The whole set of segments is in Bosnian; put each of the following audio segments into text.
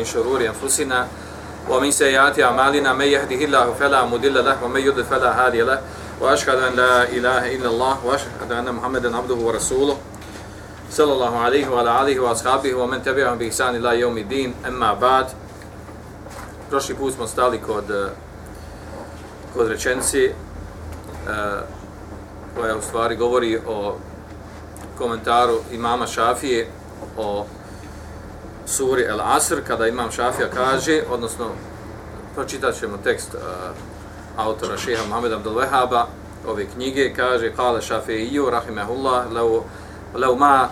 min šururi anfusina wa min sejati amalina me jahdihi illahu fela mudilla lah wa me yudhi fela hadi lah. Wa ašhadu an la ilaha illa Allah wa ašhadu anna Muhammeden abduhu wa rasuluh. Sallallahu alaihi wa alihi wa ashabihi wa men tebi'ahum bi ihsan ila yawmi din. Emma ba'd. Prošli put smo stali kod kod rečenci eh, koja u stvari govori o komentaru imama Šafije o suri El Asr, kada imam Šafija kaže, odnosno pročitat ćemo tekst uh, autora šeha Muhammed Abdul Vehaba ove knjige, kaže Kale Šafiju, rahimahullah, lau, lau ma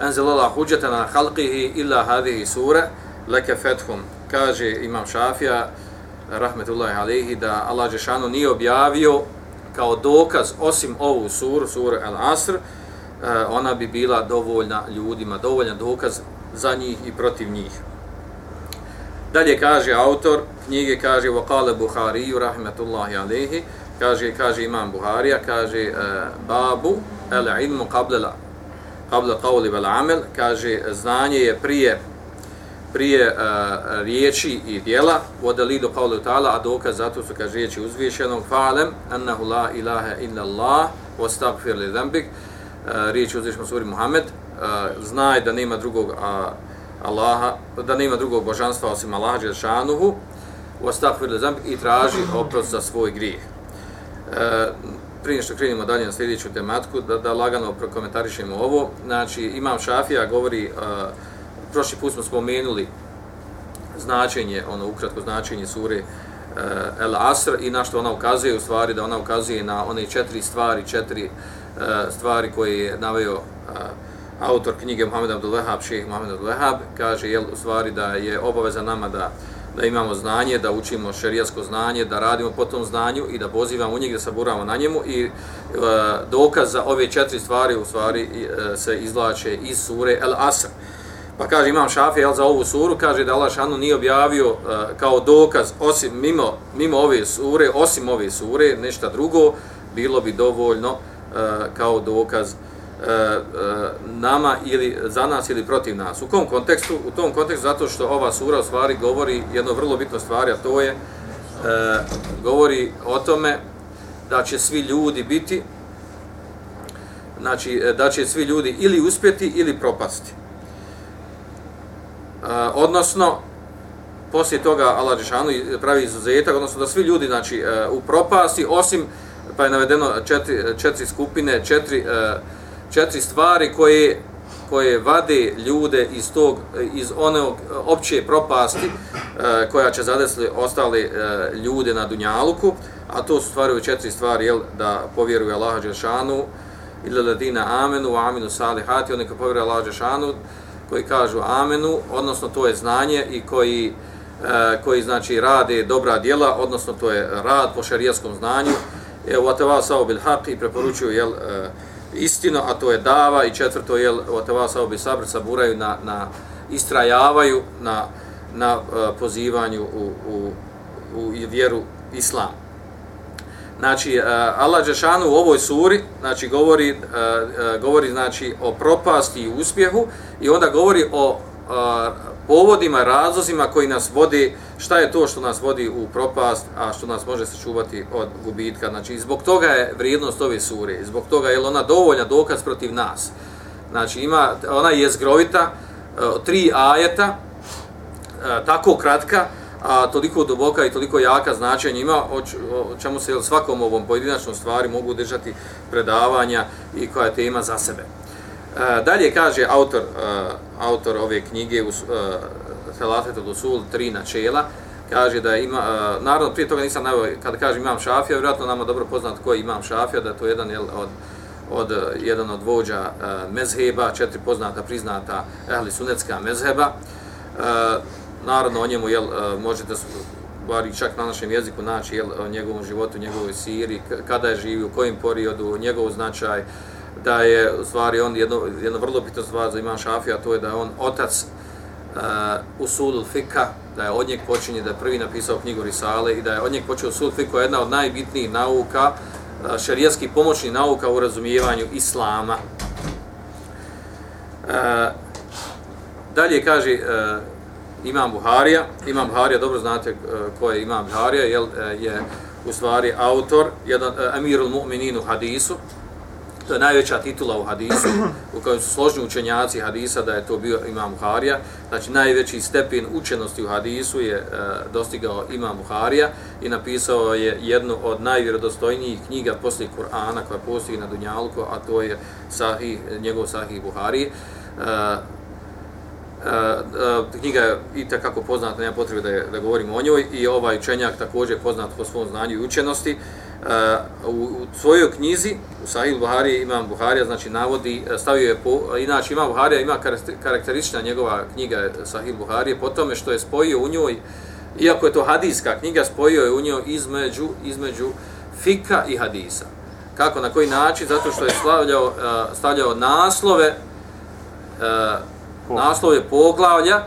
enzelala huđeta na halqihi illa hadihi sura, leke fethum, kaže imam Šafija, rahmetullahi alihi, da Allah Žešanu nije objavio kao dokaz, osim ovu suru, suru El Asr, eh, ona bi bila dovoljna ljudima, dovoljan dokaz za njih i protiv njih. Dalje kaže autor knjige, kaže Vakale Buhari, rahmetullahi alehi, kaže, kaže imam Buharija, kaže e, babu el ilmu qabla qabla qawli vel amal kaže znanje je prije prije uh, riječi i djela vodali do qawli ta'ala a dokaz zato su kaže riječi uzvišenog falem annahu la ilaha illa Allah wastaghfir li dhanbik e, riječ uzvišenog suri Muhammed, znaj da nema drugog a, Allaha, da nema drugog božanstva osim Allaha Đelšanuhu, u astakviru zamb i traži oprost za svoj grijeh. E, prije što krenimo dalje na sljedeću tematku, da, da lagano prokomentarišemo ovo, znači Imam Šafija govori, e, prošli put smo spomenuli značenje, ono ukratko značenje sure e, El Asr i na što ona ukazuje, u stvari da ona ukazuje na one četiri stvari, četiri E, stvari koje je naveo e, autor knjige Muhammed Abdul Wahab, šeheh Muhammed Abdul Wahab, kaže jel, u stvari da je obaveza nama da, da imamo znanje, da učimo šerijasko znanje, da radimo po tom znanju i da pozivamo u njeg, da saburamo na njemu i e, dokaz za ove četiri stvari u stvari e, se izvlače iz sure El Asr. Pa kaže imam šafije jel, za ovu suru, kaže da Allah šanu nije objavio e, kao dokaz osim mimo, mimo ove sure, osim ove sure, nešto drugo, bilo bi dovoljno E, kao dokaz uh, E, e, nama ili za nas ili protiv nas. U kom kontekstu? U tom kontekstu zato što ova sura u stvari govori jedno vrlo bitno stvari, a to je e, govori o tome da će svi ljudi biti znači e, da će svi ljudi ili uspjeti ili propasti. odnosno poslije toga Allah Žešanu pravi izuzetak, odnosno da svi ljudi znači, u propasti, osim pa je navedeno četiri, četiri skupine, četiri, e, četiri stvari koje koje vade ljude iz tog iz onog opće propasti e, koja će zadesli ostali e, ljude na dunjaluku a to su stvari četiri stvari jel da povjeruje Allahu dželešanu ili ladina amenu wa aminu salihati oni koji povjeruju Allahu dželešanu koji kažu amenu odnosno to je znanje i koji e, koji znači rade dobra djela odnosno to je rad po šerijskom znanju. E, wa tawasau bil haqi i preporučuju jel, e, istino, a to je dava i četvrto je vatava sao sabr saburaju na, na istrajavaju na, na e, pozivanju u, u, u vjeru islam. Znači, e, Allah Đešanu u ovoj suri znači, govori, e, govori znači, o propasti i uspjehu i onda govori o povodima, razlozima koji nas vodi, šta je to što nas vodi u propast, a što nas može sačuvati od gubitka. Znači, zbog toga je vrijednost ove sure, zbog toga je ona dovoljna dokaz protiv nas. Znači, ima, ona je zgrovita, e, tri ajeta, e, tako kratka, a toliko duboka i toliko jaka značenja ima, o čemu se svakom ovom pojedinačnom stvari mogu držati predavanja i koja je tema za sebe. E, dalje kaže autor, uh, autor ove knjige u uh, Felafetul Usul, tri načela, kaže da ima, uh, naravno prije toga nisam navio, kada kaže imam šafija, vjerojatno nama dobro poznat ko je imam šafija, da je to jedan jel, od, od, jedan od vođa uh, mezheba, četiri poznata, priznata ehli sunetska mezheba. Uh, naravno o njemu jel, uh, možete bari čak na našem jeziku naći jel, o njegovom životu, njegovoj siri, kada je živio, u kojem periodu, njegov značaj, uh, da je u stvari on jedno, jedno vrlo bitno stvar za imam Šafija, to je da je on otac e, uh, Usulul Fika, da je od njeg počinje, da je prvi napisao knjigu Risale i da je od njeg počeo sud Fika jedna od najbitnijih nauka, e, uh, šarijetski pomoćni nauka u razumijevanju Islama. Uh, dalje kaže uh, Imam Buharija, Imam Buharija, dobro znate uh, ko je Imam Buharija, jel, uh, je u stvari autor, jedan uh, Amirul Mu'minin u hadisu, to je najveća titula u hadisu, u kojem su složni učenjaci hadisa da je to bio Imam Buharija, znači najveći stepen učenosti u hadisu je e, dostigao Imam Buharija i napisao je jednu od najvjerodostojnijih knjiga poslije Kur'ana koja postoji na Dunjalku, a to je sahih, njegov Sahih Buharije. E, Uh, uh, knjiga je i takako poznata, nema potrebe da, da govorimo o njoj i ovaj učenjak također je poznat po svom znanju i učenosti. Uh, u, u svojoj knjizi, u Sahih Buharije, Imam Buharija, znači navodi, stavio je, po, inače Imam Buharija ima karakteristična njegova knjiga Sahih Buharije po tome što je spojio u njoj, iako je to hadijska knjiga, spojio je u njoj između, između fika i hadisa. Kako, na koji način? Zato što je stavljao, stavljao naslove naslov je poglavlja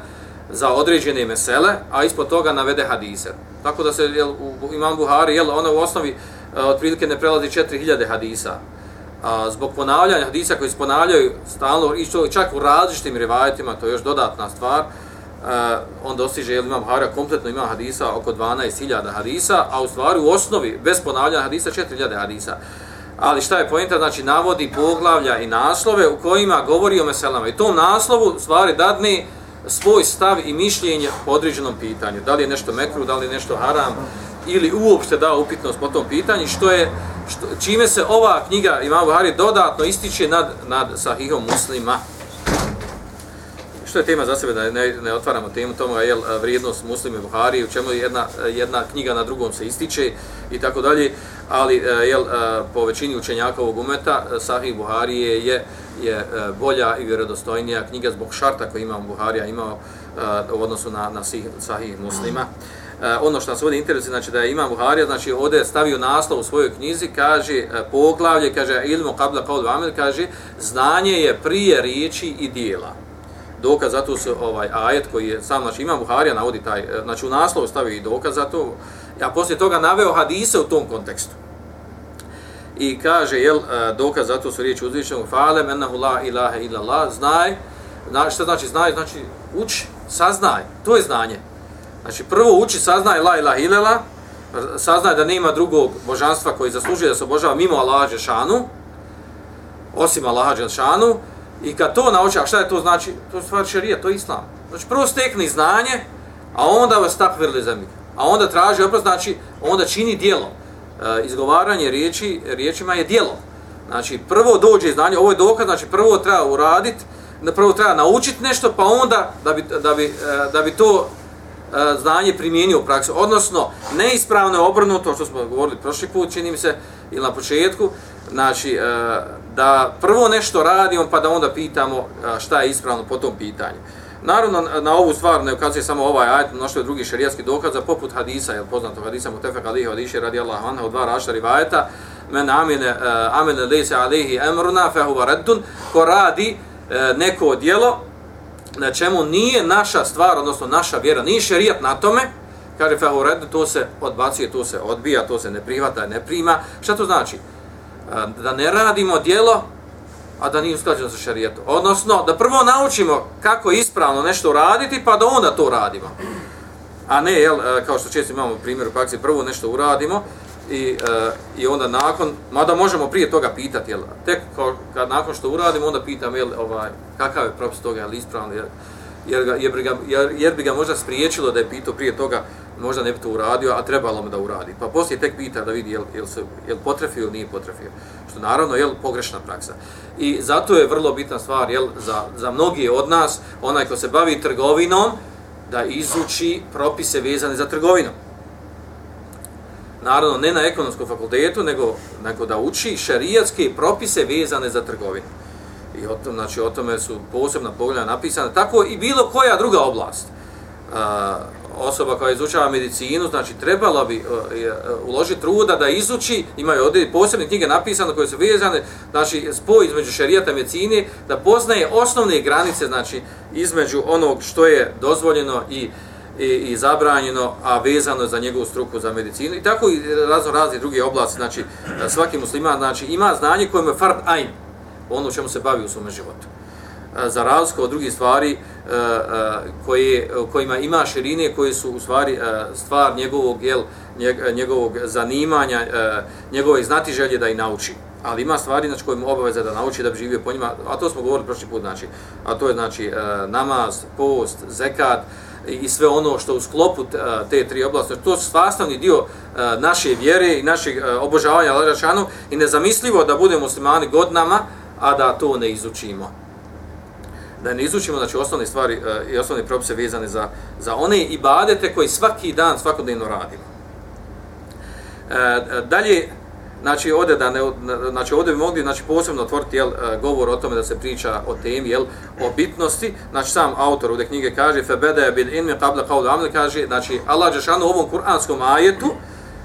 za određene mesele, a ispod toga navede hadise. Tako da se jel, u Imam Buhari, jel, ona u osnovi uh, otprilike ne prelazi 4000 hadisa. A, zbog ponavljanja hadisa koji se ponavljaju stalno, i što čak u različitim rivajetima, to je još dodatna stvar, a, on dostiže, jel, Imam Buhari, kompletno ima hadisa oko 12.000 hadisa, a u stvari u osnovi, bez ponavljanja hadisa, 4000 hadisa. Ali šta je pojenta? Znači, navodi poglavlja i naslove u kojima govori o meselama. I tom naslovu stvari dadne svoj stav i mišljenje po određenom pitanju. Da li je nešto mekru, da li je nešto haram, ili uopšte dao upitnost po tom pitanju, što je, što, čime se ova knjiga Imam Buhari dodatno ističe nad, nad sahihom muslima što je tema za sebe, da ne, ne otvaramo temu tomu, je vrijednost muslima Buhari, u čemu jedna, jedna knjiga na drugom se ističe i tako dalje, ali e, jel, e, po većini učenjaka ovog umeta, e, Sahih Buhari je, je, je bolja i vjerodostojnija knjiga zbog šarta koji imam Buharija imao u odnosu na, na Sahih muslima. E, ono što nas ovdje interesuje, znači da je Imam Buharija, znači ovdje je stavio naslov u svojoj knjizi, kaže e, poglavlje, kaže ilmu qabla qawl amel, kaže znanje je prije riječi i dijela. Dokaz za to su ovaj ajet koji je sam znači Imam Buharija navodi taj e, znači u naslovu stavi i dokaz za to ja poslije toga naveo hadise u tom kontekstu. I kaže jel dokaz za to su riječi uzvišenog fale ennahu la ilaha illa allah znaj znači šta znači znaj? Znači uči saznaj to je znanje znači prvo uči saznaj la ilaha ilela, saznaj da nema drugog božanstva koji zaslužuje da se obožava mimo Allaha Đelšanu, osim Allaha Đelšanu, I kad to nauči, a šta je to znači? To je stvar šarija, to je islam. Znači prvo stekni znanje, a onda vas takvirli za zemlji. A onda traži oprost, znači onda čini dijelo. E, izgovaranje riječi, riječima je dijelo. Znači prvo dođe znanje, ovo je dokaz, znači prvo treba uraditi, prvo treba naučiti nešto, pa onda da bi, da bi, e, da bi to E, znanje primijenio u praksi. Odnosno, neispravno je obrnuto, što smo govorili prošli put, čini mi se, ili na početku, znači, e, da prvo nešto radimo pa da onda pitamo e, šta je ispravno po tom pitanju. Naravno, na ovu stvar ne ukazuje samo ovaj ajet, mnoštvo je drugih šarijatskih dokaza, poput hadisa, je poznato hadisa Mutefek alihi hadiši radi Allah anha u dva rašta rivajeta, men amine, amine lise alihi emruna fehuva reddun, ko radi neko djelo na čemu nije naša stvar, odnosno naša vjera, nije šerijat na tome, kaže fehuva to se odbacuje, to se odbija, to se ne prihvata, ne prima. Šta to znači? da ne radimo dijelo, a da nije usklađeno sa šerijatom. Odnosno, da prvo naučimo kako ispravno nešto raditi, pa da onda to radimo. A ne, jel, e, kao što često imamo primjer u praksi, prvo nešto uradimo i, e, i onda nakon, mada možemo prije toga pitati, jel, tek kao, kad nakon što uradimo, onda pitam, jel, ovaj, kakav je propis toga, jel, ispravno, jel, jer, ga, jer, bi ga, jer, jer bi ga možda spriječilo da je pitao prije toga, možda ne bi to uradio, a trebalo mu da uradi. Pa poslije tek pita da vidi jel, jel, se, jel potrefio ili nije potrefio. Što naravno je pogrešna praksa. I zato je vrlo bitna stvar jel, za, za mnogi od nas, onaj ko se bavi trgovinom, da izuči propise vezane za trgovinu. Naravno, ne na ekonomskom fakultetu, nego, nego da uči šarijatske propise vezane za trgovinu. I o, tom, znači, o tome su posebna pogleda napisana, Tako i bilo koja druga oblast. Uh, osoba koja izučava medicinu, znači trebala bi e, e, uložiti truda da izuči, imaju ovdje posebne knjige napisane koje su vezane, znači spoj između šarijata i medicine, da poznaje osnovne granice, znači između onog što je dozvoljeno i, i, i zabranjeno, a vezano za njegovu struku za medicinu. I tako i razno razni druge oblasti, znači svaki musliman znači, ima znanje koje je fard ajn, ono čemu se bavi u svome životu. E, za razliku od drugih stvari e, e, koje, kojima ima širine koje su u stvari stvar njegovog, jel, njegovog zanimanja, njegove znati želje da i nauči. Ali ima stvari znači, koje mu obaveza da nauči da bi živio po njima, a to smo govorili prošli put, znači, a to je znači namaz, post, zekat, i sve ono što u sklopu e, te tri oblasti, to je sastavni dio e, naše vjere i našeg e, obožavanja Larašanu i nezamislivo da budemo muslimani godinama, a da to ne izučimo. Da ne izučimo znači, osnovne stvari i osnovne propise vezane za, za one ibadete koji svaki dan, svakodnevno radimo. E, dalje, Znači ovdje da ne znači ovdje bi mogli znači posebno otvoriti jel e, govor o tome da se priča o temi jel o bitnosti. Znači sam autor ovdje knjige kaže fe bada bil ilmi qabla qawl amal kaže znači Allah dželle u ovom kuranskom ajetu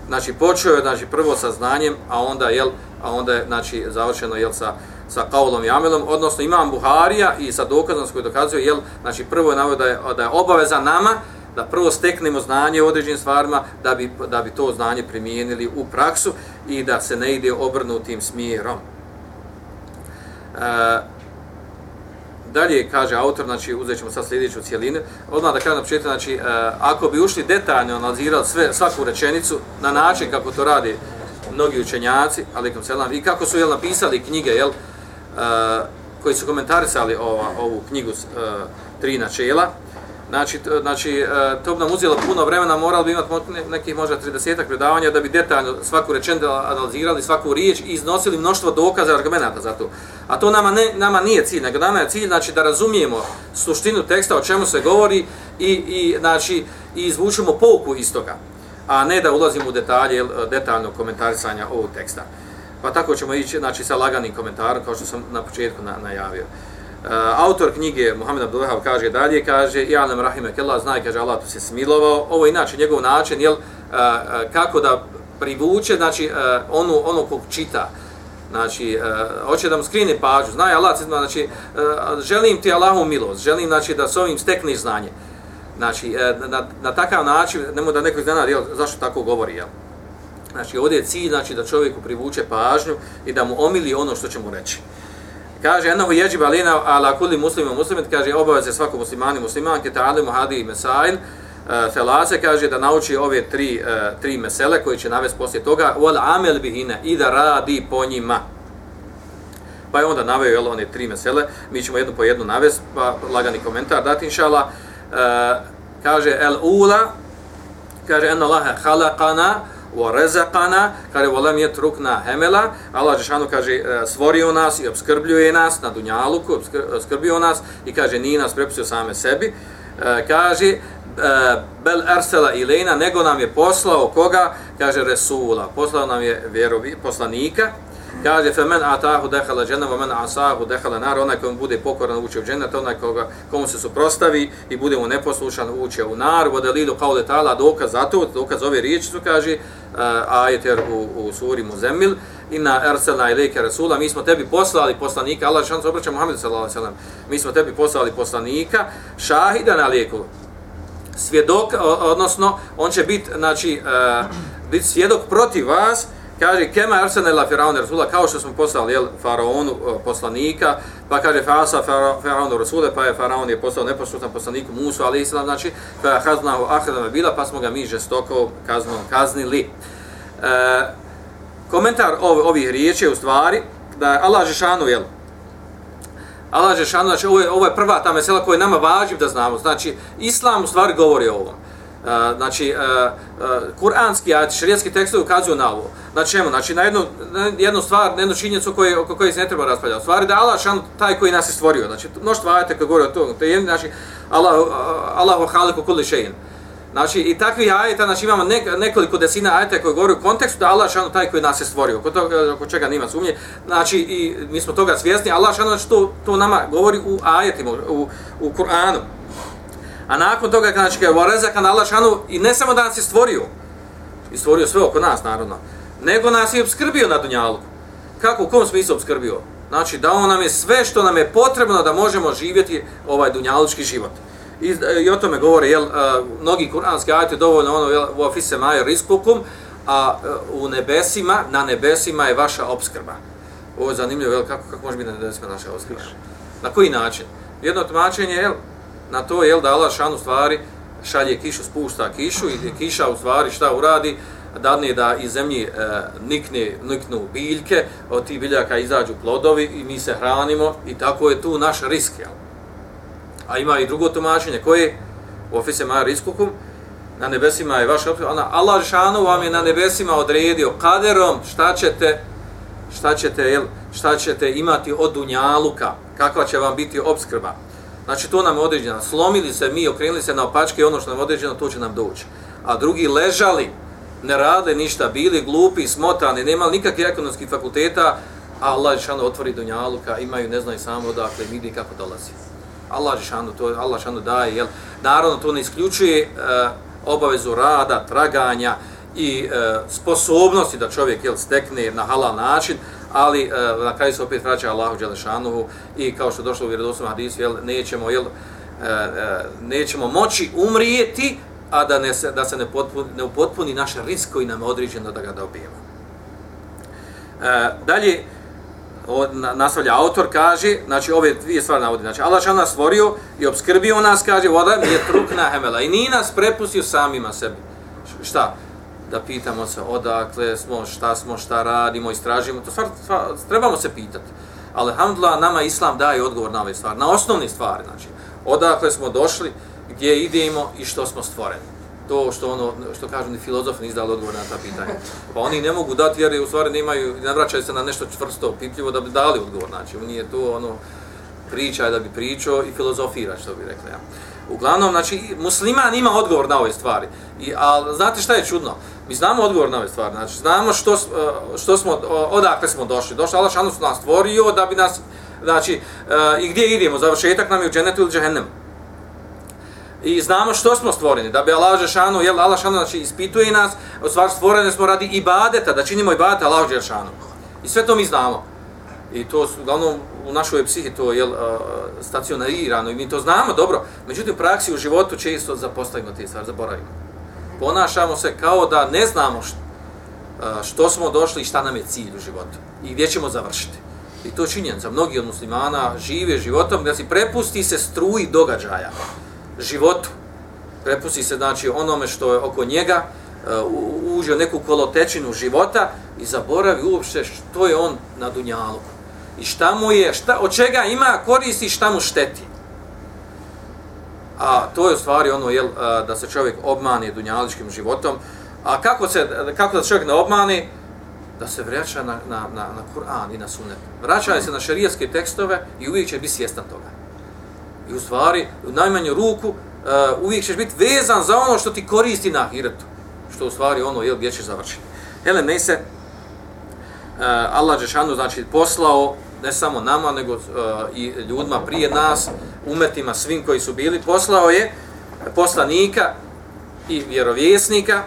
znači počeo je znači prvo sa znanjem, a onda jel a onda je znači završeno jel sa sa kaulom i amelom, odnosno imam Buharija i sa dokazom koji dokazuje, jel, znači prvo je navio da je, da je obaveza nama, da prvo steknemo znanje u određenim stvarima da bi, da bi to znanje primijenili u praksu i da se ne ide obrnutim smjerom. E, dalje kaže autor, znači uzet ćemo sad sljedeću cijelinu, odmah da kažem na početku, znači e, ako bi ušli detaljno analizirali sve, svaku rečenicu na način kako to radi mnogi učenjaci, ali selam, i kako su jel, napisali knjige, jel, e, koji su komentarisali ova, ovu knjigu e, tri načela, Znači, znači, e, to bi nam uzelo puno vremena, morali bi imati nekih možda 30 predavanja da bi detaljno svaku rečenu analizirali, svaku riječ i iznosili mnoštvo dokaza i argumenta za to. A to nama, ne, nama nije cilj, nego nama je cilj znači, da razumijemo suštinu teksta, o čemu se govori i, i, znači, i izvučemo pouku iz toga, a ne da ulazimo u detalje detaljno komentarisanja ovog teksta. Pa tako ćemo ići znači, sa laganim komentarom, kao što sam na početku na, najavio. Eh, autor knjige Muhammed Abdullah kaže dalje kaže ja nam rahime kella znaj, kaže Allah tu se smilovao ovo je inače njegov način jel eh, eh, kako da privuče znači onu ono kog čita. Znači uh, hoće da mu skrine pažnju. Znaj Allah znači uh, želim ti Allahu milost želim znači da s ovim stekne znanje. Znači uh, na, na takav način nemoj da neko iznenadi jel zašto tako govori jel. Znači ovdje je cilj znači da čovjeku privuče pažnju i da mu omili ono što će mu reći kaže anahu yajib alina ala kulli muslimin muslimin kaže obaveze svako muslimani muslimanke ta'alimu hadi mesail e, Felase kaže da nauči ove tri, uh, tri mesele koji će navesti poslije toga wal amel bihina i da radi po njima. Pa je onda naveo jel, one tri mesele, mi ćemo jednu po jednu navesti, pa lagani komentar dati inšala. Uh, kaže el ula, kaže enna laha halakana, wa razaqana kaže volam yatrukna hamela Allah džeshanu kaže stvorio nas i obskrbljuje nas na dunjaluku obskrbio nas i kaže ni nas prepustio same sebi. E, kaže e, bel arsala ilena nego nam je poslao koga? Kaže resula. Poslao nam je vjerovi poslanika. Kaže fe men atahu dehala džena, wa men asahu dehala nar, onaj komu bude pokoran uče u džennet, onaj koga, komu se suprostavi i bude mu neposlušan uče u nar, wa dalilu kao detala, dokaz za to, dokaz ove riječi su, kaže, eh, uh, ajeter u, u suri Muzemil, inna erselna ilike rasula, mi smo tebi poslali poslanika, Allah šan se obraća Muhammedu sallallahu alaihi mi smo tebi poslali poslanika, šahida na lijeku, svjedok, odnosno, on će biti, znači, eh, uh, biti svjedok protiv vas, kaže kema arsene la faraon e rasula? Kao što smo poslali jel faraonu e, poslanika pa kaže fasa faraonu e rasule pa je faraon je poslao neposlušan poslaniku Musu, ali islam znači fa haznahu akhadama bila pa smo ga mi žestoko kaznom kaznili. E, komentar ov, ovih riječi je u stvari da Allah džeshanu jel Allah džeshanu znači ovo je, ovo je prva ta mesela koja nama važi da znamo. Znači islam u stvari govori o ovom znači uh, uh, kuranski ajet, šerijski tekstovi ukazuju na ovo. Na čemu? Znači na jednu, na jednu stvar, na jednu činjenicu koje, oko koje se ne treba raspravljati. Stvari da Allah šan taj koji nas je stvorio. Znači mnoštvo ajete koje govore o tom. To je znači Allah, Allahu haliku kulli šein. Znači i takvi ajeta, znači imamo nek, nekoliko desina ajeta koji govore u kontekstu da Allah šan taj koji nas je stvorio. Oko, toga, oko čega nima sumnje. Znači i mi smo toga svjesni. Allah šan znači to, to nama govori u ajetima, u, u Kur'anu. A nakon toga, znači, kada je rezak na Allah šanu, i ne samo da nas je stvorio, i stvorio sve oko nas, naravno, nego nas je obskrbio na Dunjalu. Kako, u kom smislu obskrbio? Znači, da on nam je sve što nam je potrebno da možemo živjeti ovaj dunjalučki život. I, i o tome govore, jel, uh, mnogi kuranski ajte dovoljno ono, jel, u ofise maju riskukum, a uh, u nebesima, na nebesima je vaša obskrba. Ovo je zanimljivo, jel, kako, kako može biti na nebesima naša obskrba? Na koji način? Jedno tumačenje je na to jel da Allah šanu stvari šalje kišu, spušta kišu i kiša u stvari šta uradi, dadne da iz zemlji e, nikne, niknu biljke, od tih biljaka izađu plodovi i mi se hranimo i tako je tu naš risk. Jel? A ima i drugo tumačenje koje u ofise maja riskukum, na nebesima je vaša ona Allah šanu vam je na nebesima odredio kaderom šta ćete šta ćete jel, šta ćete imati od dunjaluka kakva će vam biti obskrba znači to nam je određeno. Slomili se mi okrenuli se na opačke ono što nam je određeno to će nam doći. A drugi ležali ne rade ništa bili glupi smotani nemali nikakvih ekonomskih fakulteta a Allah Žešanu otvori dunjaluka imaju ne znaju samo odakle vidi kako dolazi. Allah Žešanu to Allah Žešanu daje jel? Naravno to ne isključuje e, obavezu rada, traganja i e, sposobnosti da čovjek jel, stekne na halal način, ali eh, na kraju se opet vraća Allahu Đelešanuhu i kao što je došlo u vjerodostom hadisu, jel, nećemo, jel, eh, eh, nećemo moći umrijeti, a da, ne se, da se ne, potpuni, ne upotpuni naš risk koji nam je određeno da ga dobijemo. E, dalje, nastavlja autor, kaže, znači ove dvije stvari navodi, znači Allah je nas stvorio i obskrbio nas, kaže, voda mi je trukna hemela i nije nas prepustio samima sebi. Šta? Da pitamo se odakle smo, šta smo, šta radimo, istražimo, to stvar, stvar, trebamo se pitati. Ali, alhamdulillah, nama Islam daje odgovor na ove stvari, na osnovne stvari, znači, odakle smo došli, gdje idemo i što smo stvoreni to što ono što kažu ni filozofi ni izdali odgovor na ta pitanja. Pa oni ne mogu dati jer u stvari nemaju ne vraćaju se na nešto čvrsto, pitljivo da bi dali odgovor, znači nije to ono priča da bi pričao i filozofira što bi rekli ja. Uglavnom, znači, musliman ima odgovor na ove stvari. I, ali znate šta je čudno? Mi znamo odgovor na ove stvari. Znači, znamo što, e, što smo, odakle smo došli. Došli, Allah šanu su nas stvorio da bi nas, znači, e, i gdje idemo? Završetak nam je u dženetu ili džehennemu i znamo što smo stvoreni, da bi Allah Žešanu, jel, Allah Žešanu, znači, ispituje nas, u stvari stvoreni smo radi ibadeta, da činimo ibadeta Allah Žešanu. I sve to mi znamo. I to, su, uglavnom, u našoj psihi to je e, stacionarirano i mi to znamo dobro. Međutim, u praksi u životu često zapostavimo te stvari, zaboravimo. Ponašamo se kao da ne znamo što, e, što smo došli i šta nam je cilj u životu i gdje ćemo završiti. I to činjenica. Mnogi od muslimana žive životom da si prepusti se struji događaja životu, prepusti se znači onome što je oko njega, e, uđe u neku kolotečinu života i zaboravi uopšte što je on na dunjalu. I šta mu je, šta, od čega ima koristi i šta mu šteti. A to je u stvari ono jel, da se čovjek obmani dunjaličkim životom. A kako, se, kako da čovjek ne obmani? Da se vraća na, na, na, na Kur'an i na Sunnet. Vraća se na šarijaske tekstove i uvijek će biti svjestan toga. I u stvari, u najmanju ruku, uh, uvijek ćeš biti vezan za ono što ti koristi na ahiretu. Što u stvari ono je gdje ćeš završiti. Hele, ne se, uh, e, Allah Žešanu, znači, poslao ne samo nama, nego uh, i ljudima prije nas, umetima, svim koji su bili, poslao je poslanika i vjerovjesnika,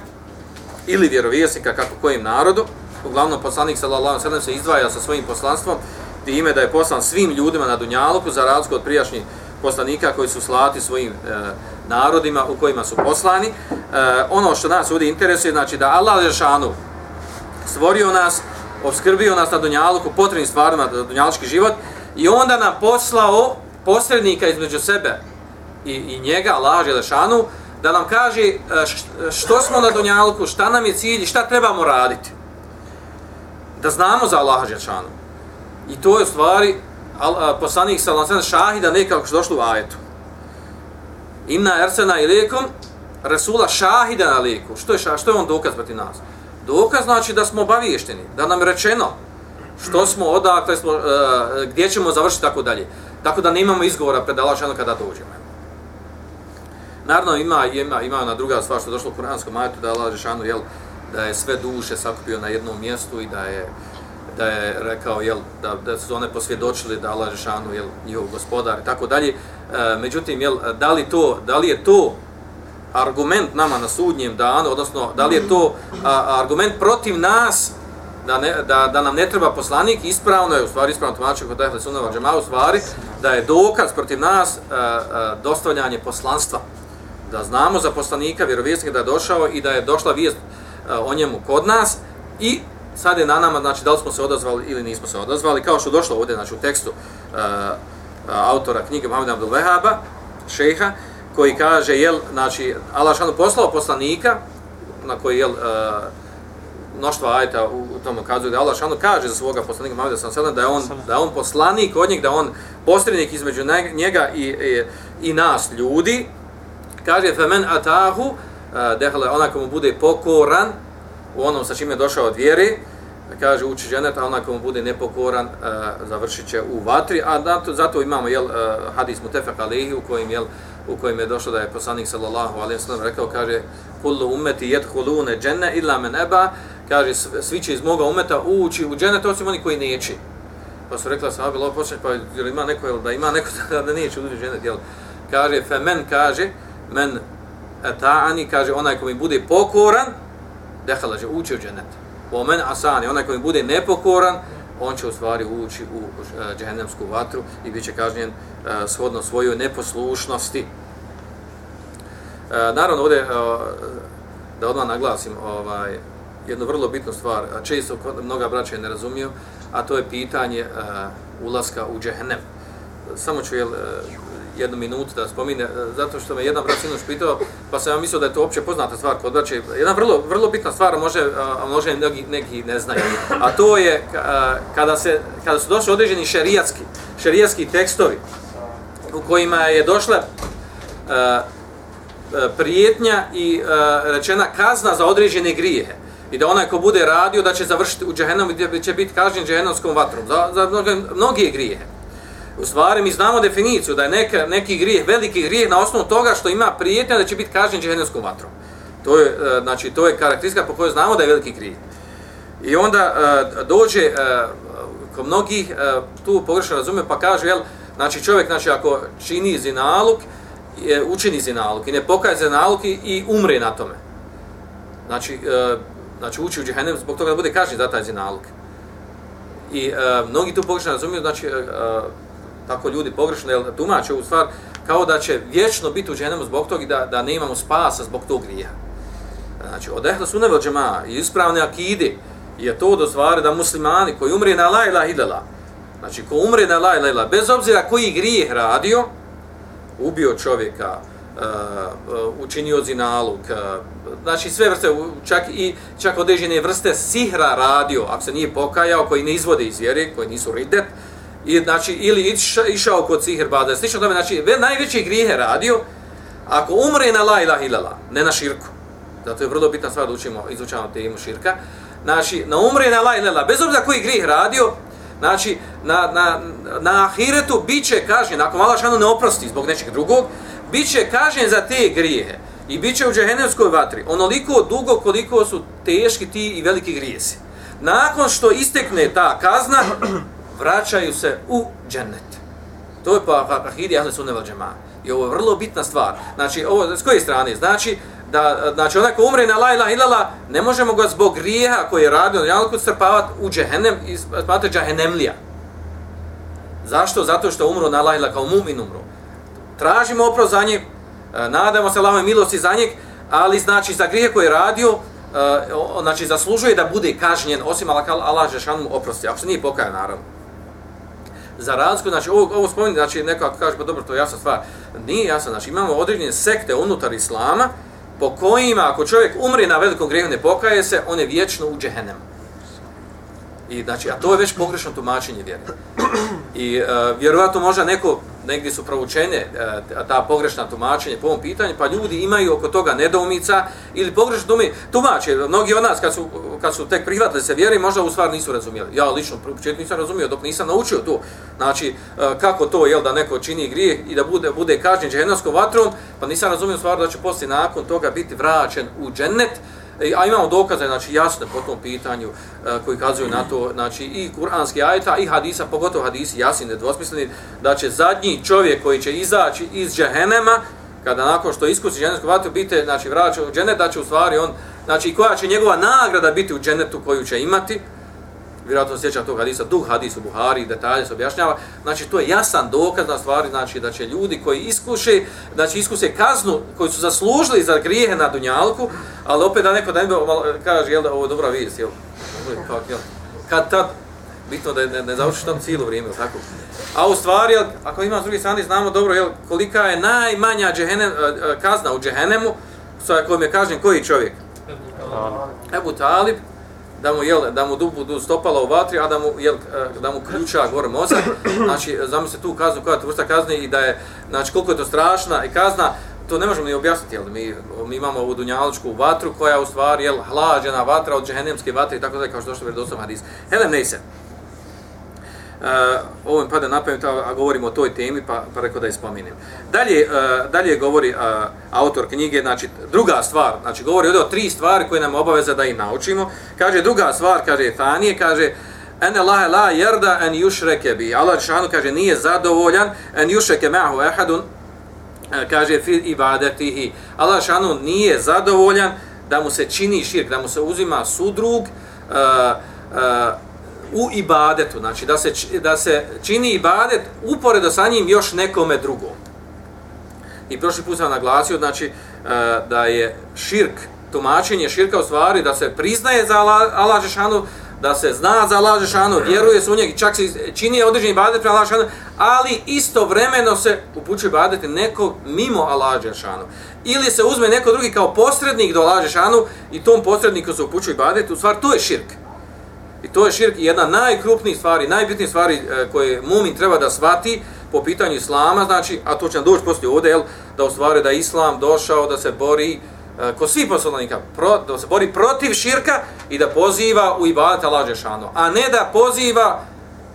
ili vjerovjesnika kako kojim narodu, uglavnom poslanik sallallahu sallam se izdvaja sa svojim poslanstvom, time da je poslan svim ljudima na Dunjaluku za razliku od prijašnjih poslanika koji su slati svojim e, narodima u kojima su poslani. E, ono što nas ovdje interesuje, znači da Allah Žešanu stvorio nas, obskrbio nas na Dunjaluku potrebnim stvarima za Dunjalučki život i onda nam poslao posrednika između sebe i, i njega, Allah Želešanu, da nam kaže e, što smo na Dunjaluku, šta nam je cilj i šta trebamo raditi. Da znamo za Allaha Želešanu. I to je u stvari e, poslanik sa Lansan šahida nekako što došlo u ajetu. Inna ersena ilikum rasula šahida na liku. Što je šah, što je on dokaz protiv nas? Dokaz znači da smo obaviješteni, da nam rečeno što smo odakle smo uh, gdje ćemo završiti tako dalje. Tako da nemamo izgovora pred Allahom kada dođemo. Naravno ima ima ima na druga stvar što je došlo u Kur'anskom ajetu da Allah Žešanu, jel da je sve duše sakupio na jednom mjestu i da je da je rekao jel da da su one posvjedočili da Allah Žešanu, jel njihov gospodar i tako dalje. E, međutim jel da li to da li je to argument nama na sudnjem danu, odnosno da li je to a, argument protiv nas da, ne, da, da nam ne treba poslanik, ispravno je u stvari ispravno tumačio kod Ehle Sunnava Džema u stvari da je dokaz protiv nas a, a, dostavljanje poslanstva. Da znamo za poslanika, vjerovjesnika da je došao i da je došla vijest a, o njemu kod nas i sad je na nama, znači, da li smo se odazvali ili nismo se odazvali, kao što došlo ovdje, znači, u tekstu a, a, autora knjige Mohameda Abdul Vehaba, šeha, koji kaže, jel, znači, Allah šanu poslao poslanika, na koji, jel, uh, mnoštva ajta u, u tom ukazuje da Allah šanu kaže za svoga poslanika Muhammeda sallallahu da je on da je on poslanik od njega da on posrednik između njega i, i, i nas ljudi. Kaže fa men atahu uh, dehala ona komu bude pokoran u onom sa čime je došao od vjere kaže uči ženet, a onako mu bude nepokoran, uh, završit će u vatri, a zato, zato imamo jel, uh, hadis mutefak alihi u kojim, jel, u kojim je došlo da je poslanik sallallahu alaihi wa sallam rekao, kaže, kullu umeti jedhulune dženne illa men eba, kaže, svi će iz moga umeta ući u džennet, osim oni koji neće. Pa su rekla sahabi, lo počne, pa jel ima neko, jel, da ima neko da, da neće ući u džennet, jel? Kaže, fe men kaže, men eta'ani, kaže, onaj ko mi bude pokoran, dehala će ući u džennet. Omen asani, onaj koji bude nepokoran, on će u stvari ući u uh, džehennemsku vatru i bit će kažnjen e, shodno svojoj neposlušnosti. E, naravno, ovdje, da odmah naglasim, ovaj, jednu vrlo bitnu stvar, a često mnoga braća ne razumiju, a to je pitanje uh, ulaska u džehennem. Samo ću jel, jednu minutu da spomine, e, zato što me jedan brat sinoć pitao, pa sam ja mislio da je to opće poznata stvar kod braće. Jedna vrlo, vrlo bitna stvar, može, a može neki, neki ne znaju, a to je kada, se, kada su došli određeni šerijatski, šerijatski tekstovi u kojima je došla e, e, prijetnja i rečena kazna za određene grijehe i da onaj ko bude radio da će završiti u džehennemu gdje će biti kažnjen džehennomskom vatrom za, za mnoge, mnoge grijehe. U stvari mi znamo definiciju da je neka, neki grijeh, veliki grijeh na osnovu toga što ima prijetnja da će biti kažnjen džehennemskom vatrom. To je, e, znači, to je karakteristika po kojoj znamo da je veliki grijeh. I onda e, dođe e, uh, ko mnogih tu pogrešno razume pa kaže, jel, znači čovjek znači, ako čini zinaluk, učini zinaluk i ne pokaje zinaluk i, i umre na tome. Znači, znači uči u džehennem zbog toga da bude kažnjen za taj zinaluk. I mnogi tu pogrešno razumiju, znači tako ljudi pogrešno jel, tumače ovu stvar kao da će vječno biti u dženemu zbog toga da, da ne imamo spasa zbog tog grija. Znači, od ehla sunevel džema i ispravne akide je to do stvari da muslimani koji umre na la ilah ilala, znači ko umre na la ilah bez obzira koji grijeh radio, ubio čovjeka, uh, učinio zinaluk, uh, e, znači sve vrste, čak i čak određene vrste sihra radio, ako se nije pokajao, koji ne izvode iz vjere, koji nisu ridet, i, znači, ili iša, išao kod sihr bada, slično tome, znači, ve, najveći grijehe radio, ako umre na la ilah ilala, ne na širku, zato je vrlo bitna stvar da učimo, izučavamo temu širka, znači, na umre na la ilah bez obzira koji grijeh radio, znači, na, na, na ahiretu bit će kažnjen, ako malo šanu ne oprosti zbog nečeg drugog, bit će kažnjen za te grijehe i bit će u džehennemskoj vatri onoliko dugo koliko su teški ti i veliki grijesi. Nakon što istekne ta kazna, vraćaju se u džennet. To je pa ahidi ahle sunne vel džema. I ovo je vrlo bitna stvar. Znači, ovo, s koje strane? Znači, da, znači onaj ko umre na la ilaha ilala, ne možemo ga zbog grijeha koji je radio na jalku strpavati u džehennem i smatrati džehennemlija. Zašto? Zato što umro na la ilaha kao mumin umro tražimo oprost za njeg, e, nadamo se Allahove milosti za njeg, ali znači za grije koji je radio, e, znači zaslužuje da bude kažnjen, osim Allah Žešanu oprosti, ako se nije pokajan, naravno. Za razliku, znači ovo, ovo spominje, znači neko ako kaže, pa dobro, to je jasna stvar, nije jasna, znači imamo određene sekte unutar Islama, po kojima ako čovjek umri na velikom grijehu ne pokaje se, on je vječno u džehennem. I znači, a to je već pogrešno tumačenje vjere. I e, uh, vjerovatno možda neko negdje su provučene e, ta pogrešna tumačenje po ovom pitanju, pa ljudi imaju oko toga nedoumica ili pogrešno tumi, tumače. Mnogi od nas kad su, kad su tek prihvatili se vjeri, možda u stvar nisu razumijeli. Ja lično u početku nisam razumio dok nisam naučio to. Znači, e, kako to je da neko čini grijeh i da bude, bude kažnjen džehennovskom vatrom, pa nisam razumio stvar da će poslije nakon toga biti vraćen u džennet, E, a imamo dokaze, znači jasne po tom pitanju e, koji kazuju na to, znači i kuranski ajeta i hadisa, pogotovo hadisi jasni, nedvosmisleni, da će zadnji čovjek koji će izaći iz džehenema, kada nakon što iskusi džennetsku vatru, biti, znači vraća u džennet, da će u stvari on, znači koja će njegova nagrada biti u džennetu koju će imati, vjerojatno sjeća tog hadisa, duh hadisu Buhari, detalje se objašnjava, znači to je jasan dokaz na stvari, znači da će ljudi koji iskuše, znači iskuse kaznu koji su zaslužili za grijehe na Dunjalku, ali opet da neko da ne kaže, jel da ovo je dobra vijest, jel? Kad tad, bitno da ne, ne završiš tam cijelo vrijeme, tako? A u stvari, ako ima s druge strane, znamo dobro, jel, kolika je najmanja džehenem, kazna u džehenemu, sa kojim je kažen koji čovjek? Ebu Talib, da mu jel da mu dubu du stopala u vatri a da mu jel e, da mu ključa gore mozak. Znači zamislite tu kaznu koja je vrsta kazne i da je znači koliko je to strašna i kazna to ne možemo ni objasniti jel. Mi mi imamo ovu dunjaličku vatru koja je u stvari jel hlađena vatra od džehennemske vatre i tako da kao što što vjerodostojno hadis helem ne se Eh, uh, ovo mi pada na pamet, a govorimo o toj temi, pa, pa rekao da je spominjem. Dalje, uh, dalje govori uh, autor knjige, znači druga stvar, znači govori ovdje o tri stvari koje nam obaveza da ih naučimo. Kaže druga stvar, kaže Fanije, kaže en Allah la yerda en yushrake bi. Allah šanu kaže nije zadovoljan en yushrake ma'hu ahadun kaže fi ibadatihi. Allah šanu nije zadovoljan da mu se čini širk, da mu se uzima sudrug uh, uh, u ibadetu, znači da se, da se čini ibadet uporedo sa njim još nekome drugom. I prošli put sam naglasio, znači, e, da je širk, tumačenje širka u stvari, da se priznaje za Allah Žešanu, da se zna za Allah Žešanu, vjeruje se u njeg, čak se čini određeni ibadet prema Allah Žešanu, ali istovremeno se upućuje ibadeti neko mimo Allah Žešanu. Ili se uzme neko drugi kao posrednik do Allah Žešanu i tom posredniku se upućuje ibadet, u stvari to je širk. To je širk jedna najkrupnijih stvari, najbitnijih stvari e, koje mumin treba da svati po pitanju islama, znači, a to će nam doći poslije ovdje, jel, da u stvari da islam došao da se bori e, ko svi poslanika, pro, da se bori protiv širka i da poziva u ibadet Allah a ne da poziva,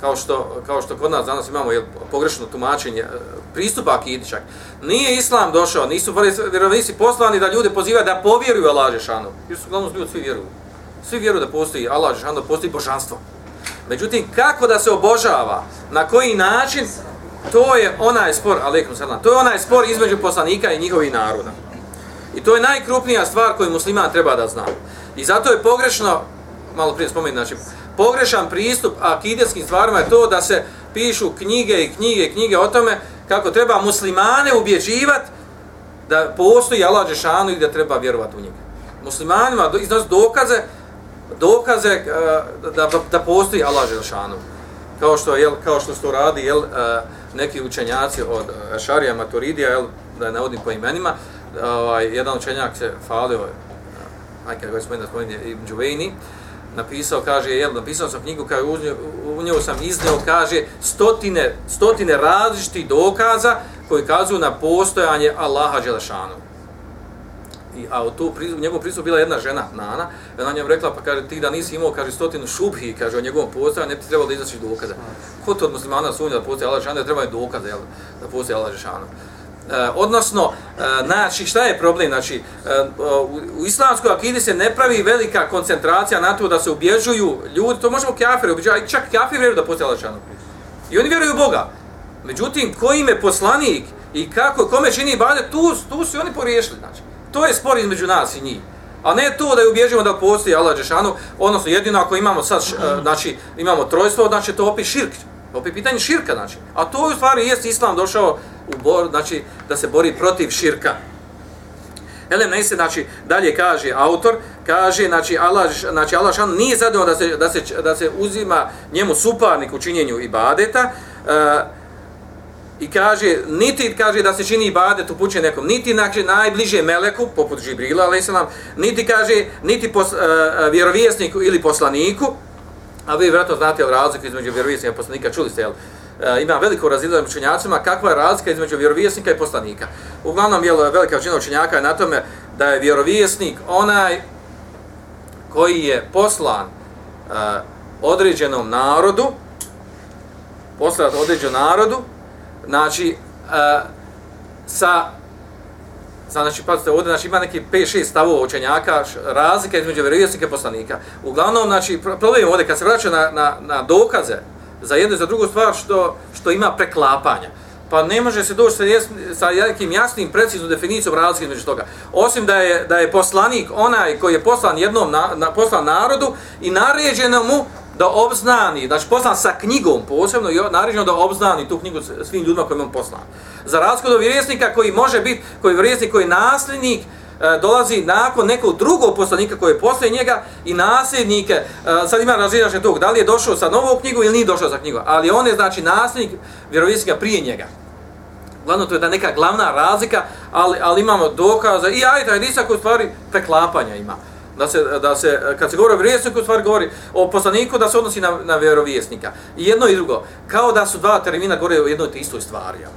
kao što, kao što kod nas danas imamo jel, pogrešno tumačenje, e, pristupa akidičak. Nije islam došao, nisu vjerovnici poslani da ljude poziva da povjeruju Allah Žešanu, jer su uglavnom ljudi svi vjeruju svi vjeruju da postoji Allah, da postoji božanstvo. Međutim, kako da se obožava, na koji način, to je onaj spor, alaikum salam, to je onaj spor između poslanika i njihovih naroda. I to je najkrupnija stvar koju musliman treba da zna. I zato je pogrešno, malo prije spomenuti, znači, pogrešan pristup akidetskim stvarima je to da se pišu knjige i knjige i knjige o tome kako treba muslimane ubjeđivati da postoji Allah Žešanu i da treba vjerovati u njega. Muslimanima iznos dokaze dokaze uh, eh, da, da postoji Allah Želšanu. Kao što, jel, kao što to radi jel, uh, neki učenjaci od eh, uh, Šarija Maturidija, jel, da je navodim po imenima, ovaj, jedan učenjak se falio, aj kada ga da spomenuo Ibn Đuvejni, napisao, kaže, jel, napisao sam knjigu, kaže, u, u njoj sam izneo, kaže, stotine, stotine različitih dokaza koji kazuju na postojanje Allaha Đelešanu. I, a u tu prizu, njegovu prizu bila jedna žena, Nana, i ona njemu rekla, pa kaže, ti da nisi imao, kaže, stotinu šubhi, kaže, o njegovom postojanju, ne bi trebalo da izaći dokaza. Ko to od muslimana sumnja da postoje Allah Žešanu, da treba je dokaza, jel, da postoje Allah Žešanu. E, odnosno, e, znači, šta je problem? Znači, e, u, u islamskoj akidi se ne pravi velika koncentracija na to da se ubježuju ljudi, to možemo kafiri ubježati, čak kafir vjeruju da postoje Allah Žešanu. I oni vjeruju u Boga. Međutim, kojim je poslanik i kako, kome čini bade, tu, tu su oni poriješili, znači. To je spor između nas i njih. A ne to da je ubježimo da postoji Allah Đešanu, odnosno jedino ako imamo sad, e, znači, imamo trojstvo, znači to opet širk. Opet pitanje širka, znači. A to u stvari jest Islam došao u bor, znači, da se bori protiv širka. Elem se, znači, dalje kaže autor, kaže, znači, Allah, znači, Allah šan nije zadovoljno da se, da, se, da se uzima njemu suparnik u činjenju ibadeta, uh, i kaže, niti kaže da se čini ibadet upućen nekom, niti znači, najbliže meleku, poput Džibrila, ali niti kaže, niti pos, uh, vjerovjesniku ili poslaniku, a vi vjerojatno znate jel, razliku između vjerovjesnika i poslanika, čuli ste, jel, uh, ima veliko razilazanje učenjacima, kakva je razlika između vjerovjesnika i poslanika. Uglavnom, jel, velika većina učenjaka je na tome da je vjerovjesnik onaj koji je poslan uh, određenom narodu, poslan određenom narodu, znači, uh, sa, znači, pazite, ovdje znači, ima neki 5-6 stavova učenjaka, razlika između vjerovjesnika i poslanika. Uglavnom, znači, problem ovdje, kad se vraća na, na, na dokaze za jednu i za drugu stvar, što, što ima preklapanja, pa ne može se doći sa, jasni, sa nekim jasnim, preciznom definicijom razlike između toga. Osim da je, da je poslanik onaj koji je poslan jednom na, na, poslan narodu i naređeno mu da obznani, znači poslan sa knjigom posebno i naređeno da obznani tu knjigu svim ljudima kojima on poslan. Za razliku do vjerovjesnika koji može biti, koji je vjerovjesnik, koji je nasljednik e, dolazi nakon nekog drugog poslanika koji je poslije njega i nasljednike, e, sad ima razvijašnje tog, da li je došao sa novom knjigu ili nije došao sa knjigom, ali on je znači nasljednik vjerovjesnika prije njega. Glavno to je da neka glavna razlika, ali, ali imamo dokaza i ajta hadisa koji stvari preklapanja ima. Da se, da se, kad se govori o vjerovjesniku, stvar govori o poslaniku, da se odnosi na, na vjerovjesnika. I jedno i drugo, kao da su dva termina govore o jednoj te istoj stvari. Ja.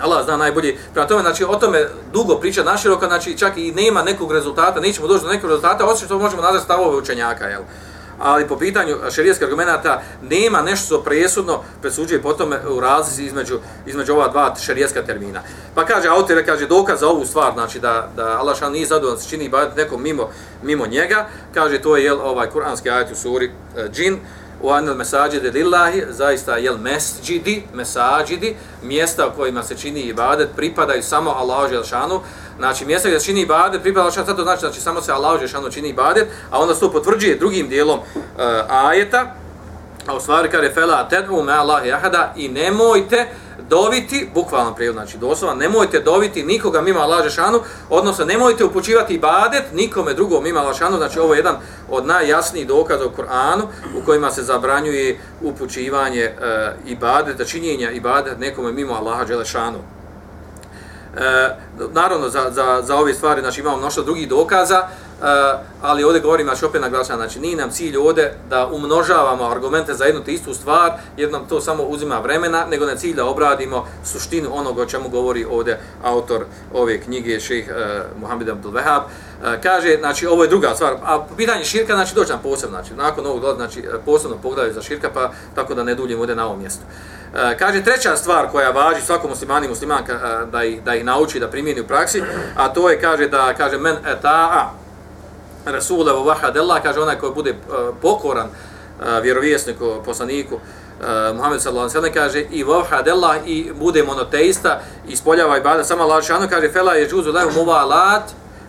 Allah zna najbolje. Prema tome, znači, o tome dugo priča naširoka, znači, čak i nema nekog rezultata, nećemo doći do nekog rezultata, osim što možemo nazvati stavove učenjaka, jel? Ali po pitanju šerijskih argumenata nema nešto što presudno presuđuje potom u razlici između, između ova dva šerijska termina. Pa kaže, autor kaže, dokaz za ovu stvar, znači da, da Allah šan nije zadovoljan se čini ibadet nekom mimo, mimo njega, kaže, to je jel, ovaj kuranski ajet u suri uh, džin, u anil mesađide lillahi, zaista jel mesđidi, mesađidi, mjesta u kojima se čini ibadet, pripadaju samo Allahu Želšanu, znači mjesta gdje se čini ibadet, pripada Allahu to znači, znači samo se Allahu Želšanu čini ibadet, a onda se to potvrđuje drugim dijelom uh, ajeta, a u stvari kaže, fela tedvu me Allahi jahada, i nemojte, doviti, bukvalno prijevod, znači doslovno, nemojte doviti nikoga mimo Allah Žešanu, odnosno nemojte upućivati ibadet nikome drugom mimo Allah Žešanu, znači ovo je jedan od najjasnijih dokaza u Koranu u kojima se zabranjuje upućivanje e, ibadeta, činjenja ibadet nekome mimo Allah Žešanu. E, naravno, za, za, za ove stvari znači, imamo mnoštvo drugih dokaza, E, ali ovdje govorim, znači opet naglašam, znači nije nam cilj ovdje da umnožavamo argumente za jednu te istu stvar, jer nam to samo uzima vremena, nego na cilj da obradimo suštinu onoga o čemu govori ovdje autor ove knjige, ših eh, Muhammed Abdul Wahab. Eh, kaže, znači ovo je druga stvar, a pitanje širka, znači doći nam posebno, znači nakon ovog dolazi, znači posebno pogledaju za širka, pa tako da ne duljim ovdje na ovom mjestu. E, kaže, treća stvar koja važi svakom muslimani muslimanka e, da, ih, da ih nauči, da primijeni u praksi, a to je, kaže, da, kaže, men eta'a, Rasula wa wahad Allah kaže onaj koji bude e, pokoran e, vjerovjesniku, poslaniku e, uh, Muhammed sallallahu alejhi ve sellem kaže i wahad Allah i bude monoteista ispoljava ibada. Samo Allah šano kaže fela je džuzu lahu muvalat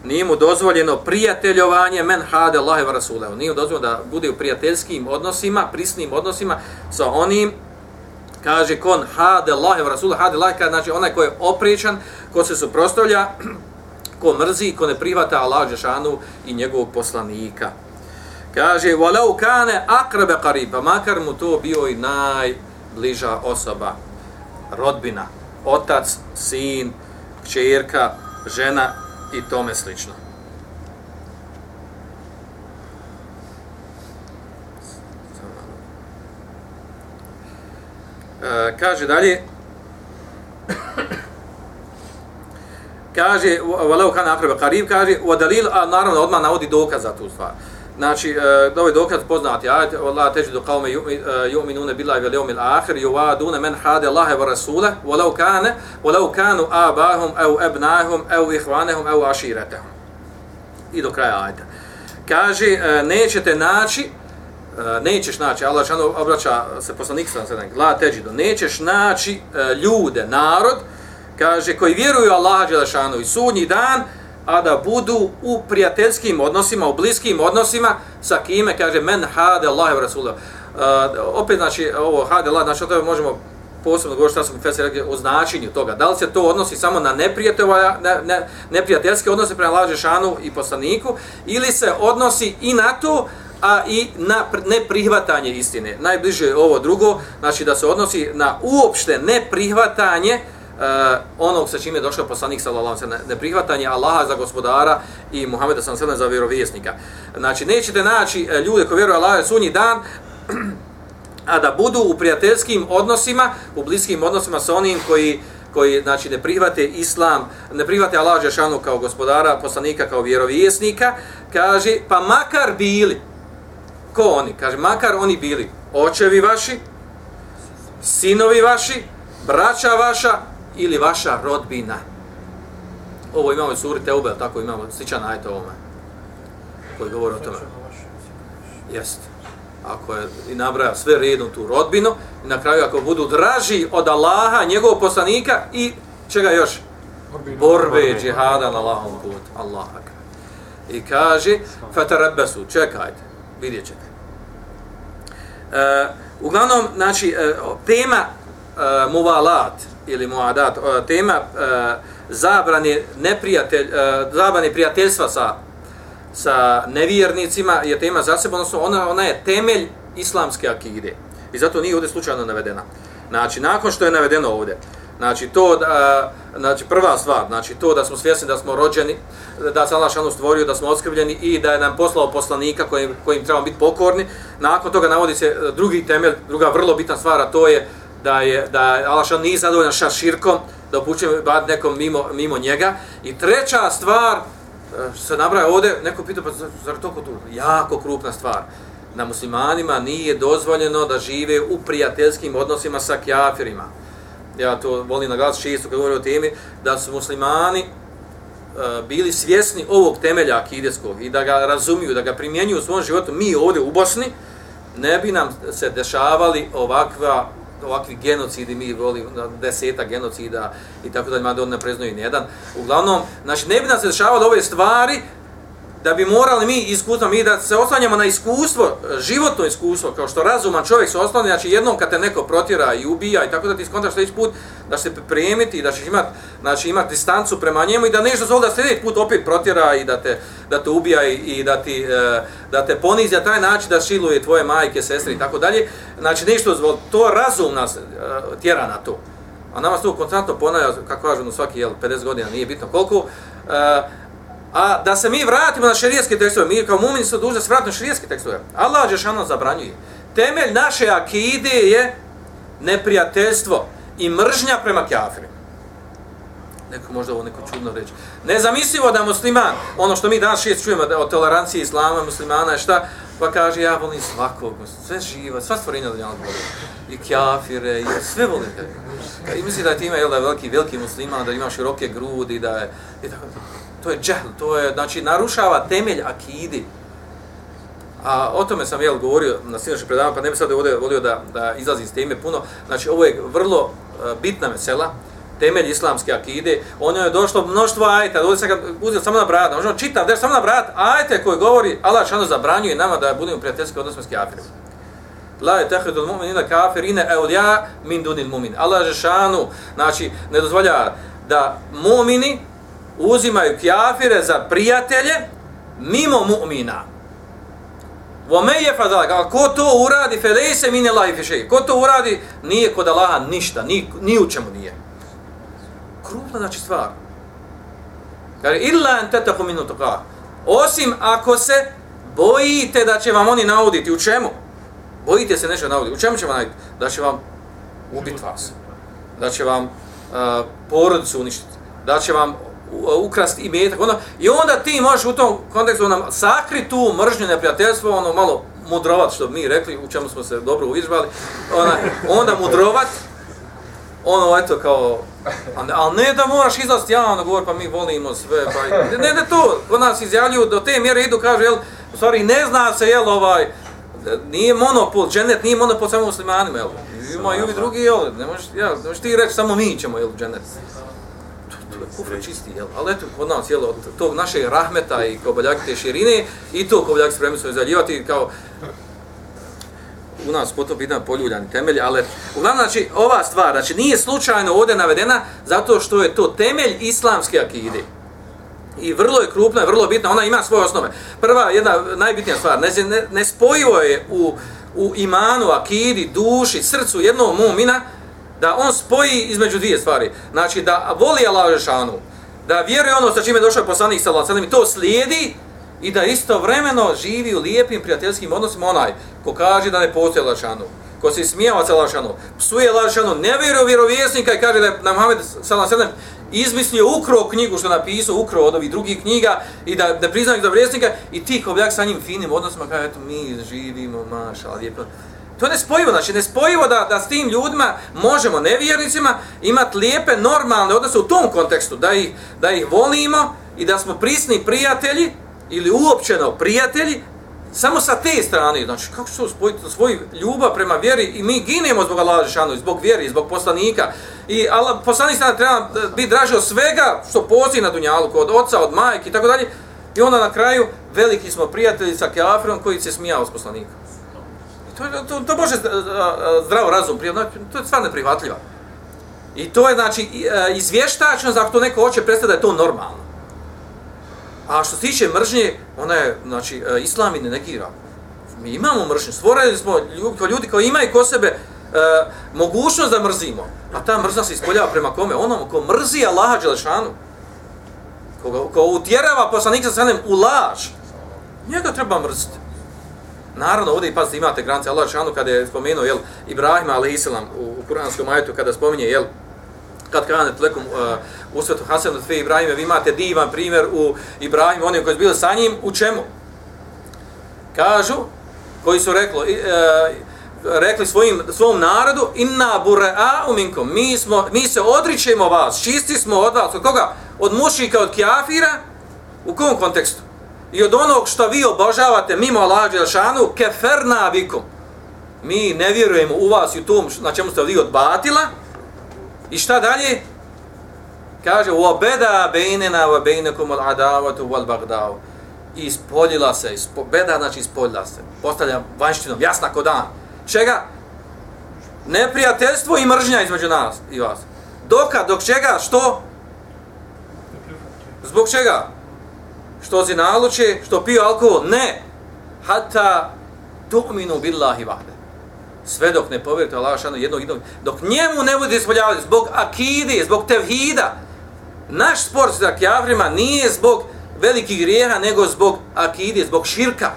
nije mu dozvoljeno prijateljovanje men hade Allah wa rasulahu. Nije mu dozvoljeno da bude u prijateljskim odnosima prisnim odnosima sa onim kaže kon hade Allah wa rasulahu. Hade Allah znači onaj ko je opričan, ko se suprotstavlja ko mrzi, ko ne prihvata Allah Đešanu i njegovog poslanika. Kaže, walau kane akrebe qariba, pa makar mu to bio i najbliža osoba, rodbina, otac, sin, čerka, žena i tome slično. E, kaže dalje, kaže walau kana aqrab qarib kaže wa dalil a naravno odmah navodi dokaz za tu stvar. Znači e, da ovaj dokaz poznati ajet Allah tejidu qaume yu'minuna billahi wal yawmil akhir yuwaduna man hada Allah wa rasulahu walau kana walau kanu abahum aw abnahum aw ikhwanahum aw ashiratahum. I do kraja ajeta kaže e, nećete naći e, nećeš naći Allah šano obraća se poslanik sa alejhi la teđido, nećeš naći e, ljude narod kaže, koji vjeruju Allaha Đelešanu i sudnji dan, a da budu u prijateljskim odnosima, u bliskim odnosima, sa kime, kaže, men hade Allahe i Rasulullah. Uh, opet, znači, ovo hade Allah, znači, o tome možemo posebno govoriti šta su profesori rekli o značenju toga. Da li se to odnosi samo na ne, ne, neprijateljske odnose prema Allah Đelešanu i poslaniku, ili se odnosi i na to, a i na neprihvatanje istine. Najbliže je ovo drugo, znači da se odnosi na uopšte neprihvatanje uh, uh, onog sa čime je došao poslanik sallallahu alejhi ve sellem neprihvatanje Allaha za gospodara i Muhameda sallallahu alejhi za vjerovjesnika. Znači nećete naći eh, ljude koji vjeruju Allaha sunji dan a da budu u prijateljskim odnosima, u bliskim odnosima sa onim koji koji znači ne prihvate islam, ne prihvate Allaha džeshanu kao gospodara, poslanika kao vjerovjesnika, kaže pa makar bili ko oni, kaže makar oni bili očevi vaši, sinovi vaši, braća vaša, ili vaša rodbina. Ovo imamo u suri Teube, tako imamo sličan ajt ovome, koji govori o tome. Jest. Ako je i nabraja sve redom tu rodbinu, i na kraju ako budu draži od Allaha, njegovog poslanika i čega još? Borbe, džihada na Allahom put. Allah. I kaže, fatarabbesu, čekajte, vidjet ćete. Uh, uglavnom, znači, uh, tema uh, muvalat, ili muadat, e, tema e, zabrane neprijatelj, e, zabrane prijateljstva sa, sa nevjernicima je tema za sebe, odnosno ona, ona je temelj islamske akide. I zato nije ovdje slučajno navedena. Znači, nakon što je navedeno ovdje, znači, to da, znači, prva stvar, znači, to da smo svjesni da smo rođeni, da se Allah šanu stvorio, da smo oskrbljeni i da je nam poslao poslanika kojim, kojim trebamo biti pokorni. Nakon toga navodi se drugi temelj, druga vrlo bitna stvar, a to je da je da Allah šanu nije zadovoljan sa širkom, da upućuje bad nekom mimo, mimo njega. I treća stvar, e, se nabraja ovdje, neko pita, pa zar to tu? Jako krupna stvar. Na muslimanima nije dozvoljeno da žive u prijateljskim odnosima sa kjafirima. Ja to volim naglasiti čisto kad govorim o temi, da su muslimani uh, bili svjesni ovog temelja akideskog i da ga razumiju, da ga primjenjuju u svom životu, mi ovdje u Bosni, ne bi nam se dešavali ovakva ovakvi genocidi, mi volimo deseta genocida i tako da ima da on ne preznaju nijedan. Uglavnom, znači ne bi nam se dešavalo ove stvari da bi morali mi iskustvo, mi da se oslanjamo na iskustvo, životno iskustvo, kao što razuman čovjek se oslanja, znači jednom kad te neko protjera i ubija i tako da ti skontaš sljedeći put, da se pripremiti, da ćeš imati znači, imat distancu prema njemu i da nešto zove da sljedeći put opet protjera i da te, da te ubija i, i da, ti, e, da te ponizi na taj način da šiluje tvoje majke, sestre i tako dalje. Znači nešto zove, to razum nas e, tjera na to. A nama se to konstantno ponavlja, kako kažu, ono, svaki jel, 50 godina, nije bitno koliko. E, A da se mi vratimo na šerijetske tekstove, mi kao mumini su dužni da se vratimo na šerijetske tekstove. Allah Đešano zabranjuje. Temelj naše akide je neprijateljstvo i mržnja prema kjafirima. Neko možda ovo neko čudno reći. Nezamislivo da musliman, ono što mi danas šest čujemo o toleranciji islama, muslimana je šta, pa kaže ja volim svakog, sve živa, sva stvorenja da njavog volim. I kjafire, i sve volim. I misli da ti ima jel, da je veliki, veliki musliman, da ima široke grudi, da je... I tako, to je džehl, to je, znači, narušava temelj akidi. A o tome sam jel govorio na sinoću predavanju, pa ne bih sad ovdje volio da, da izlazi iz teme puno. Znači, ovo je vrlo e, bitna mesela, temelj islamske akide. Ono je došlo mnoštvo ajta, ovdje sam ga uzio samo na brat, možemo čitav, da samo na brat, ajte koji govori, Allah šano zabranjuje nama da budemo prijateljski odnosno s kafirima. La je tehridul mu'minina kafirine eulja min dunil mu'min. Allah je šanu, znači, ne dozvolja da mu'mini, uzimaju kjafire za prijatelje mimo mu'mina. Vo je fadalak, a ko to uradi, felej se mine lahi fišeji. Ko to uradi, nije kod Allaha ništa, ni, ni u čemu nije. Krupna znači stvar. Kaže, illa en tetaku minu toka. Osim ako se bojite da će vam oni nauditi. U čemu? Bojite se nešto nauditi. U čemu će vam nauditi? Da će vam ubiti vas. Da će vam uh, porodicu uništiti. Da će vam ukrasti i metak, ono, i onda ti možeš u tom kontekstu nam sakri tu mržnju neprijateljstvo, ono malo mudrovat, što mi rekli, u čemu smo se dobro uvižbali, ona, onda mudrovat, ono, eto, kao, ali ne da moraš izlaziti javno govor, pa mi volimo sve, pa, ne, ne, to, kod nas izjavljuju, do te mjere idu, kaže, jel, u stvari, ne zna se, jel, ovaj, nije monopol, dženet nije monopol samo muslimanima, jel, ima i ovi drugi, jel, ne možeš, ja, ne možeš ti reći, samo mi ćemo, jel, dženet kufr čisti, jel? Ali eto, kod nas, jel, od tog našeg rahmeta i kobaljak te širine, i to kobaljak spremni su izvaljivati kao u nas potom pitan poljuljani temelj, ali uglavnom, znači, ova stvar, znači, nije slučajno ovdje navedena zato što je to temelj islamske akide. I vrlo je krupna, vrlo bitna, ona ima svoje osnove. Prva, jedna najbitnija stvar, ne, ne, ne spojivo je u, u imanu, akidi, duši, srcu jednog mumina, da on spoji između dvije stvari. Znači da voli Allah Žešanu, da vjeruje ono sa čime je došao poslanik sa Allah i to slijedi i da istovremeno živi u lijepim prijateljskim odnosima onaj ko kaže da ne postoje Allah Žešanu, ko se smijava sa Allah Žešanu, psuje Allah Žešanu, ne vjeruje u vjerovjesnika i kaže da je na Muhammed sa Allah izmislio ukro knjigu što napisao, ukro od ovih drugih knjiga i da, da priznaje za vjerovjesnika i ti kao sa njim finim odnosima kaže eto mi živimo, maša, lijepo. To je nespojivo, znači nespojivo da, da s tim ljudima možemo, nevjernicima, imati lijepe, normalne odnose u tom kontekstu, da ih, da ih volimo i da smo prisni prijatelji ili uopćeno prijatelji, samo sa te strane, znači kako se spojiti svoj ljubav prema vjeri i mi ginemo zbog Allaha Žešanu, zbog vjeri, zbog poslanika. I Allah, poslanik strana treba biti draži od svega što postoji na Dunjalu, od oca, od majke i tako dalje. I onda na kraju veliki smo prijatelji sa Keafirom koji se smijao s poslanikom to, to, to može zdravo razum prijavno, to je stvar neprihvatljiva. I to je, znači, e, izvještačno za to neko hoće predstaviti da je to normalno. A što se tiče mržnje, ona je, znači, e, islam i ne negira. Mi imamo mržnju, stvoreni smo ljudi, kao ljudi koji imaju ko sebe e, mogućnost da mrzimo. A ta mrzna se ispoljava prema kome? Onom ko mrzi Allaha Đelešanu. Ko, ko utjerava poslanika sa u laž. Njega treba mrziti. Naravno, ovdje i pazite, imate granice Allah Žešanu kada je spomenuo jel, Ibrahima a.s. u, u kuranskom ajetu kada spominje jel, kad kane tlekom uh, u svetu Hasan Ibrahime, vi imate divan primjer u Ibrahim, oni koji su bili sa njim, u čemu? Kažu, koji su reklo, uh, rekli svojim, svom narodu, inna bure'a uminkom, mi, smo, mi se odričemo vas, čisti smo od vas, od koga? Od mušika, od kjafira, u kom kontekstu? i od onog što vi obožavate mimo Allah Đelšanu, keferna vikom. Mi ne vjerujemo u vas i u tom na čemu ste vi odbatila. I šta dalje? Kaže, u obeda bejnena u bejnekom al adavatu u al. I ispoljila se, ispo, beda znači ispoljila se. Postavlja vanštinom, jasna ko dan. Čega? Neprijateljstvo i mržnja između nas i vas. Doka, dok čega, što? Zbog čega? Što zinaluče, što piju alkohol? Ne. Hata tu'minu billahi vahde sve dok ne povjerite Allah šanu jednog jednog, dok njemu ne bude ispoljavati zbog akide, zbog tevhida, naš spor sa kjavrima nije zbog velikih grijeha, nego zbog akide, zbog širka.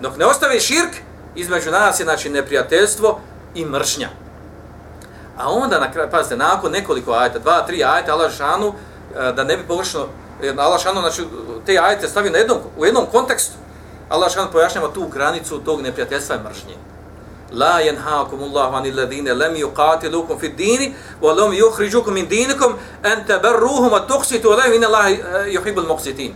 Dok ne ostave širk, između nas je znači neprijateljstvo i mržnja. A onda, na kraju, pazite, nakon nekoliko ajeta, dva, tri ajeta, Allah šanu, eh, da ne bi površeno, Allah znači, te ajete stavi na jednom, u jednom kontekstu, Allah pojašnjava tu granicu tog neprijateljstva i mržnje la yanhaakum Allahu anil ladina lam yuqatilukum fid din wa lam yukhrijukum min dinikum an tabarruhum wa tuqsitu ilayhim inna Allaha e, yuhibbul muqsitin.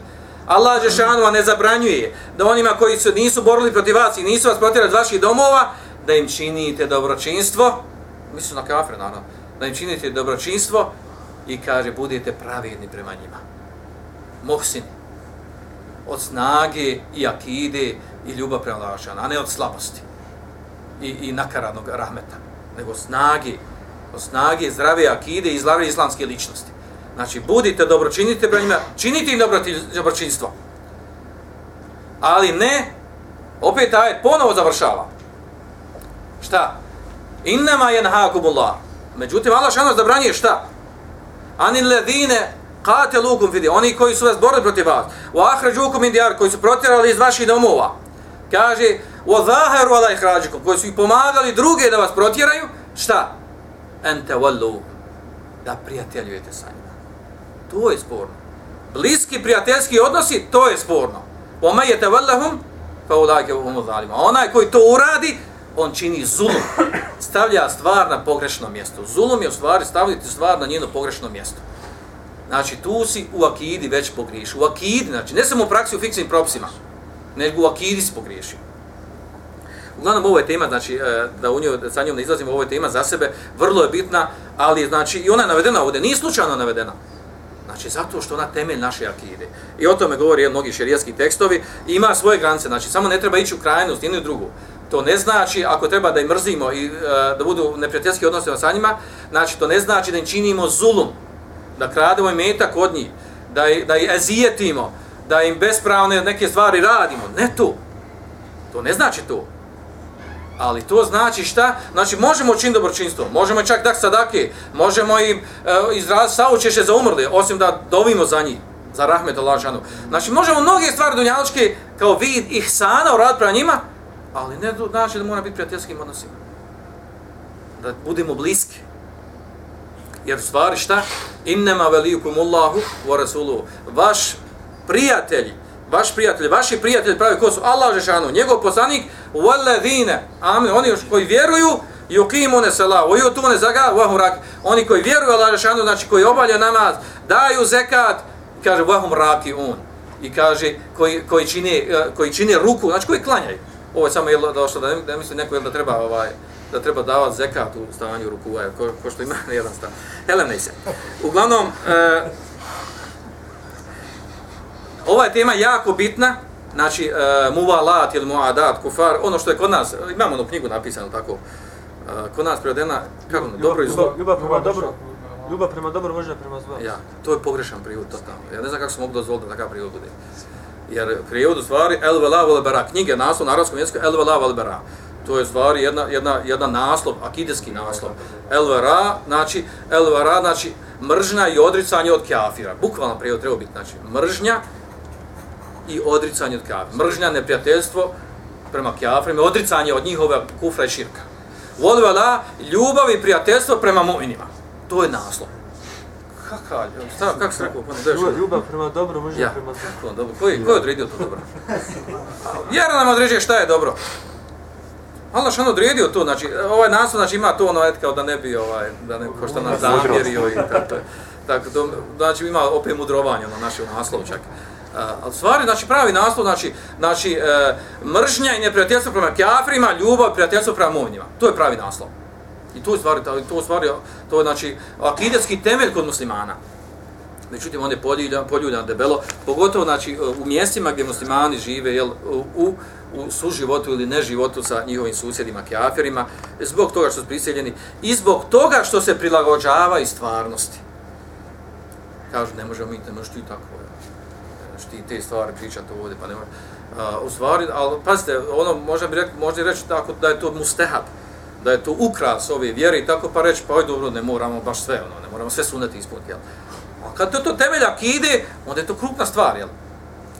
Allah je ne zabranjuje da onima koji su nisu borili protiv vas i nisu vas protjerali iz vaših domova da im činite dobročinstvo, mislim na kafir naravno, da im činite dobročinstvo i kaže budete pravedni prema njima mohsin. od snage i akide i ljubav prema Allah, a ne od slabosti i, i nakaradnog rahmeta, nego snage, od snage zdrave akide i zdrave islamske ličnosti. Znači, budite dobročinite prema njima, činite im dobročinstvo. Ali ne, opet taj ponovo završava. Šta? Innama jenhakumullah. Međutim, Allah šano zabranjuje šta? Ani ledine kate lukum. Oni koji su vas borili protiv vas. U min diyar koji su protjerali iz vaših domova. Kaže, wa zaharu ala ikhrajikum koji su i pomagali druge da vas protjeraju šta? Anta wallu da prijateljujete sa njima. To je sporno. Bliski prijateljski odnosi to je sporno. Wa may yatawallahum fa ulaika hum zalim onaj koji to uradi on čini zulum. Stavlja stvar na pogrešno mjesto. Zulum je u stvari staviti stvar na njeno pogrešno mjesto. Znači, tu si u akidi već pogriješio. U akidi, znači, ne samo u praksi u fiksnim propisima, nego u akidi si pogriješio. Uglavnom, ovo je tema, znači, e, da u njoj, sa njom ne izlazimo, ovo je tema za sebe, vrlo je bitna, ali, znači, i ona je navedena ovdje, nije slučajno navedena. Znači, zato što ona temelj naše akide. I o tome govori je, mnogi šerijatski tekstovi, i ima svoje granice, znači, samo ne treba ići u krajnost, jednu i drugu. To ne znači, ako treba da im mrzimo i e, da budu neprijateljski odnosi sa njima, znači, to ne znači da im činimo zulum, da krademo ovaj im od njih, da, da ih ezijetimo, da im bespravne neke stvari radimo. Ne to. To ne znači to. Ali to znači šta? Znači možemo čin dobročinstvo, možemo čak dak sadake, možemo im e, izraz saučeše za umrli, osim da dovimo za njih, za rahmet Allah žanu. Znači možemo mnoge stvari dunjaličke kao vid ihsana u rad prema njima, ali ne znači da mora biti prijateljskim odnosima. Da budemo bliski Jer stvari šta? Innema velijukum Allahu wa Rasuluhu. Vaš prijatelj, vaš prijatelj, vaši prijatelji pravi ko su Allah Žešanu, njegov poslanik, وَالَّذِينَ Amin, oni koji vjeruju, يُقِيمُونَ سَلَا وَيُوتُونَ زَكَا وَهُمْ رَاكِ Oni koji vjeruju Allah Žešanu, znači koji obavlja namaz, daju zekat, kaže وَهُمْ رَاكِ un I kaže koji, koji, čine, eh, koji čine ruku, znači koji klanjaju. Ovo je samo jedno došlo, da ne, da misli neko da treba ovaj, da treba davati zekat u stanju ruku, ko, ko što ima na jedan stan. Hele, se. Uglavnom, e, ova je tema jako bitna, znači uh, muvalat ili muadat, kufar, ono što je kod nas, imamo onu knjigu napisanu tako, uh, kod nas prevedena, kako, dobro i zlo. Ljubav prema dobro, Ljubav prema dobro može prema zlu. Ja, to je pogrešan prijevod totalno. Ja ne znam kako se mogu dozvoliti da takav prijevod bude. Jer prijevod u stvari El Vela Vel Bara, knjige naslov na arabskom jeziku El Vela Vel Bara. To je stvari jedna, jedna, jedna naslov, akideski naslov. El Vara, znači, El Vara, znači, mržnja i odricanje od kafira. Bukvalno prijevod treba biti, znači, mržnja i odricanje od kafira. Mržnja, neprijateljstvo prema kafirima, odricanje od njihove kufra i širka. Vol Vela, ljubav i prijateljstvo prema mu'minima. To je naslov. Kakav, šta, kako se rekao? Ljubav, ljubav prema dobro može ja. prema. Kako dobro? Koji, ko je odredio to dobro? Vjera nam određuje šta je dobro. Allah što odredio to, znači, ovaj naslov, znači, ima to ono, et, kao da ne bi, ovaj, da ne, ko što nas zamjerio i tako. Tako, to, znači, ima opet mudrovanje, ono, naše naslov čak. Uh, ali stvari, znači, pravi naslov, znači, znači uh, mržnja i neprijateljstvo prema kjafrima, ljubav i prijateljstvo prema mu'minima. To je pravi naslov. I to je stvari, to je stvari, to je znači akidetski temelj kod muslimana. Međutim, on je poljudan debelo, pogotovo znači, u mjestima gdje muslimani žive jel, u, u u suživotu ili neživotu sa njihovim susjedima, kjaferima, zbog toga što su priseljeni i zbog toga što se prilagođava i stvarnosti. Kažu, ne možemo mi, ne možeš ti tako, što ti te stvari pričati ovdje, pa ne može. Uh, u stvari, ali pazite, ono možda bi reći, možda reći tako da je to mustehab, da je to ukras ove vjere i tako pa reći, pa oj dobro, ne moramo baš sve, ono, ne moramo sve suneti ispuniti, jel? A kad to, to temelja kide, onda je to krupna stvar, jel?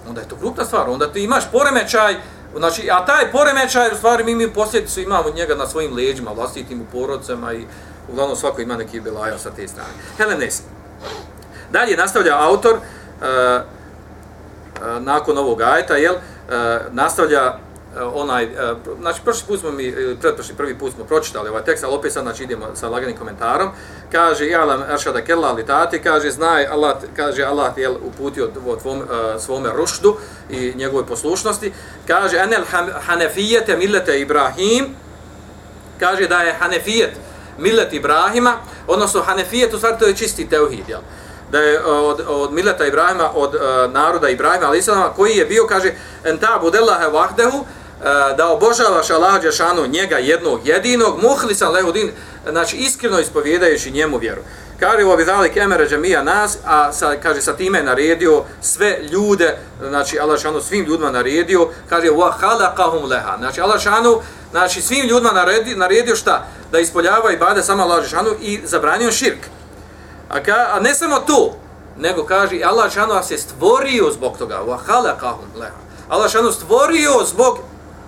Onda je to krupna stvar, onda ti imaš poremećaj, znači, a taj poremećaj, u stvari, mi mi posljedicu imamo njega na svojim leđima, vlastitim u porodcama i uglavnom svako ima neki belaja sa te strane. Helenes. Dalje nastavlja autor, uh, uh, nakon ovog ajeta, jel, uh, nastavlja Eh, onaj, eh, znači prošli put smo mi, eh, pretprošli prvi put smo pročitali ovaj tekst, ali opet sad znači idemo sa laganim komentarom. Kaže, ja lam aršada kella ali tati, kaže, znaj, Allah, kaže, Allah je uputio tvom, svome rušdu i njegove poslušnosti. Kaže, enel hanefijete millete Ibrahim, kaže da je hanefijet millet Ibrahima, odnosno hanefijet u stvari to je čisti teuhid, jel? da je od, od mileta Ibrahima, od uh, naroda Ibrahima, ali koji je bio, kaže, enta budellahe vahdehu, E, da obožavaš Allah Đešanu njega jednog jedinog, muhlisan lehudin, znači iskreno ispovjedajući njemu vjeru. Kaže u obidali emere džemija nas, a sa, kaže sa time naredio sve ljude, znači Allah Đešanu svim ljudima naredio, kaže wa halakahum leha, znači Allah Đešanu, znači svim ljudima naredio, naredio šta? Da ispoljava i bade sama Allah Đešanu i zabranio širk. A, ka, a ne samo to, nego kaže Allah Đešanu se je stvorio zbog toga, wa halakahum leha. Allah Đešanu stvorio zbog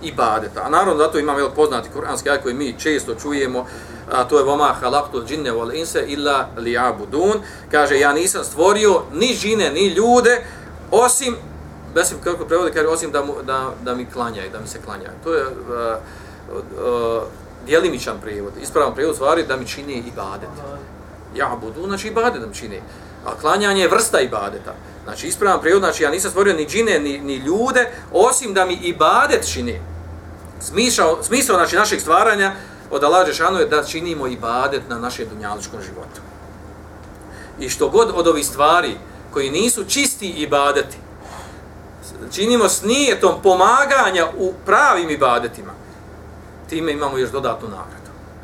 ibadeta. A naravno zato imamo jel, poznati kuranski ajet koji mi često čujemo, a to je vama halaktul džinne wal insa illa liabudun. Kaže, ja nisam stvorio ni džine, ni ljude, osim, besim kako prevode, kaže, osim da, mu, da, da mi klanjaju, da mi se klanjaju. To je uh, uh, djelimičan prijevod. Ispravan prijevod stvari da mi čini ibadet. Ja budu, znači ibadet da mi čini. A klanjanje je vrsta ibadeta. Znači, ispravan prijevod, znači, ja nisam stvorio ni džine, ni, ni ljude, osim da mi ibadet čini. Smisao, smisao znači, našeg stvaranja od Allah Žešanu je da činimo ibadet na našem dunjaličkom životu. I što god od ovih stvari koji nisu čisti ibadeti, činimo s nijetom pomaganja u pravim ibadetima, time imamo još dodatnu nagradu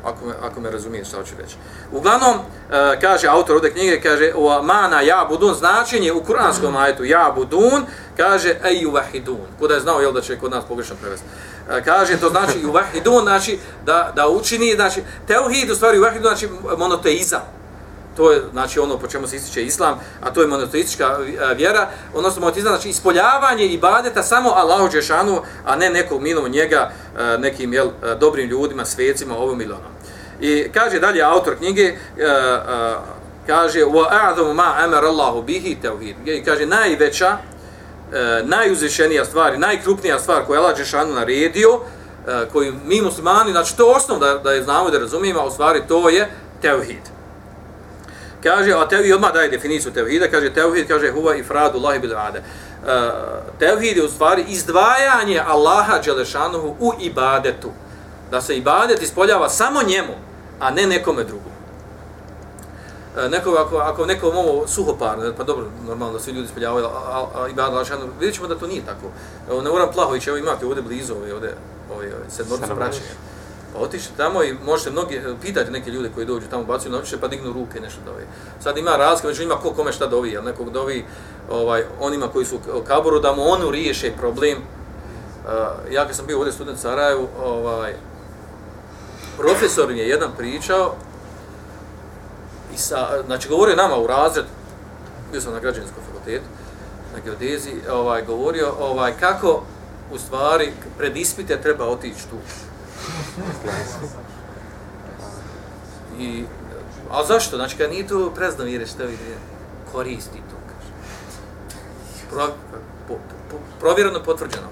ako me, ako me razumiješ šta hoću reći. Uglavnom, e, kaže autor ode knjige, kaže o mana ja budun, značenje u kuranskom ajetu ja budun, kaže ej uvahidun. Kuda je znao, jel da će kod nas pogrešno prevesti. E, kaže, to znači uvahidun, znači da, da učini, znači teuhid u stvari uvahidun, znači monoteizam. To je znači ono po čemu se ističe islam, a to je monoteistička e, vjera, odnosno monoteizam, znači ispoljavanje ibadeta samo Allahu džeshanu, a ne nekom mimo njega, e, nekim jel, e, dobrim ljudima, svecima, ovom ili onom. I kaže dalje autor knjige, kaže wa a'zamu ma amara Allahu bihi tauhid. I kaže najveća najuzvišenija stvar i najkrupnija stvar koju Allah džeshanu naredio, koju mi muslimani, znači to je osnov da, da je znamo da razumijemo, a u stvari to je tauhid. Kaže, a tevhid odmah daje definiciju tevhida, kaže tevhid, kaže huva ifradu Allahi bil ade. Uh, tevhid je u stvari izdvajanje Allaha Đelešanuhu u ibadetu. Da se ibadet ispoljava samo njemu, a ne nekome drugom. E, neko, ako, ako neko ovo suhoparno, pa dobro, normalno da svi ljudi ispoljavaju, a, i bada lašanu, vidjet ćemo da to nije tako. Evo, ne moram Plahović, evo imate ovdje blizu, ovdje, ovdje, ovdje sedmornicu praćenja. Pa otišli tamo i možete mnogi, e, pitati neke ljude koji dođu tamo, bacuju noćiše pa dignu ruke nešto dovi. Sad ima razlika, među ima ko kome šta dovi, jel nekog dovi ovaj, onima koji su u kaboru da mu onu riješe problem. Uh, ja kad sam bio ovdje student Sarajevu, ovaj, profesor mi je jedan pričao, i sa, znači govorio nama u razred, bio sam na građanskom fakultetu, na geodezi, ovaj, govorio ovaj, kako u stvari pred ispite treba otići tu. I, a zašto? Znači, kad nije to preznavire šta vidi, koristi to, kaže. Pro, po, po, provjereno, potvrđeno.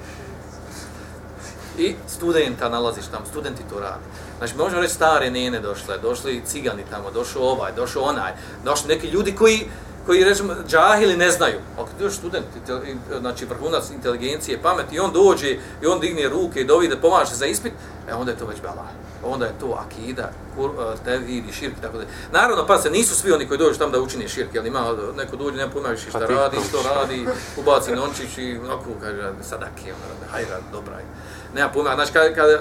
I studenta nalaziš tamo, studenti to rade. Znači, možemo reći stare nene došle, došli cigani tamo, došao ovaj, došao onaj, došli neki ljudi koji, koji rećemo, džahili ne znaju. Kad dođe student, znači vrhunac inteligencije, pameti, i on dođe i on digne ruke i dovi da pomaže za ispit, e onda je to već bela. Onda je to akida, kur, e, tevhid i širk, tako da. Naravno, pa se nisu svi oni koji dođu tamo da učine širk, jel ima neko dođe, nema pojma više šta pa radi, što radi, ubaci nončić i onako kaže, sadak je, ono, hajra, dobra je nema pojma, znači kad, kad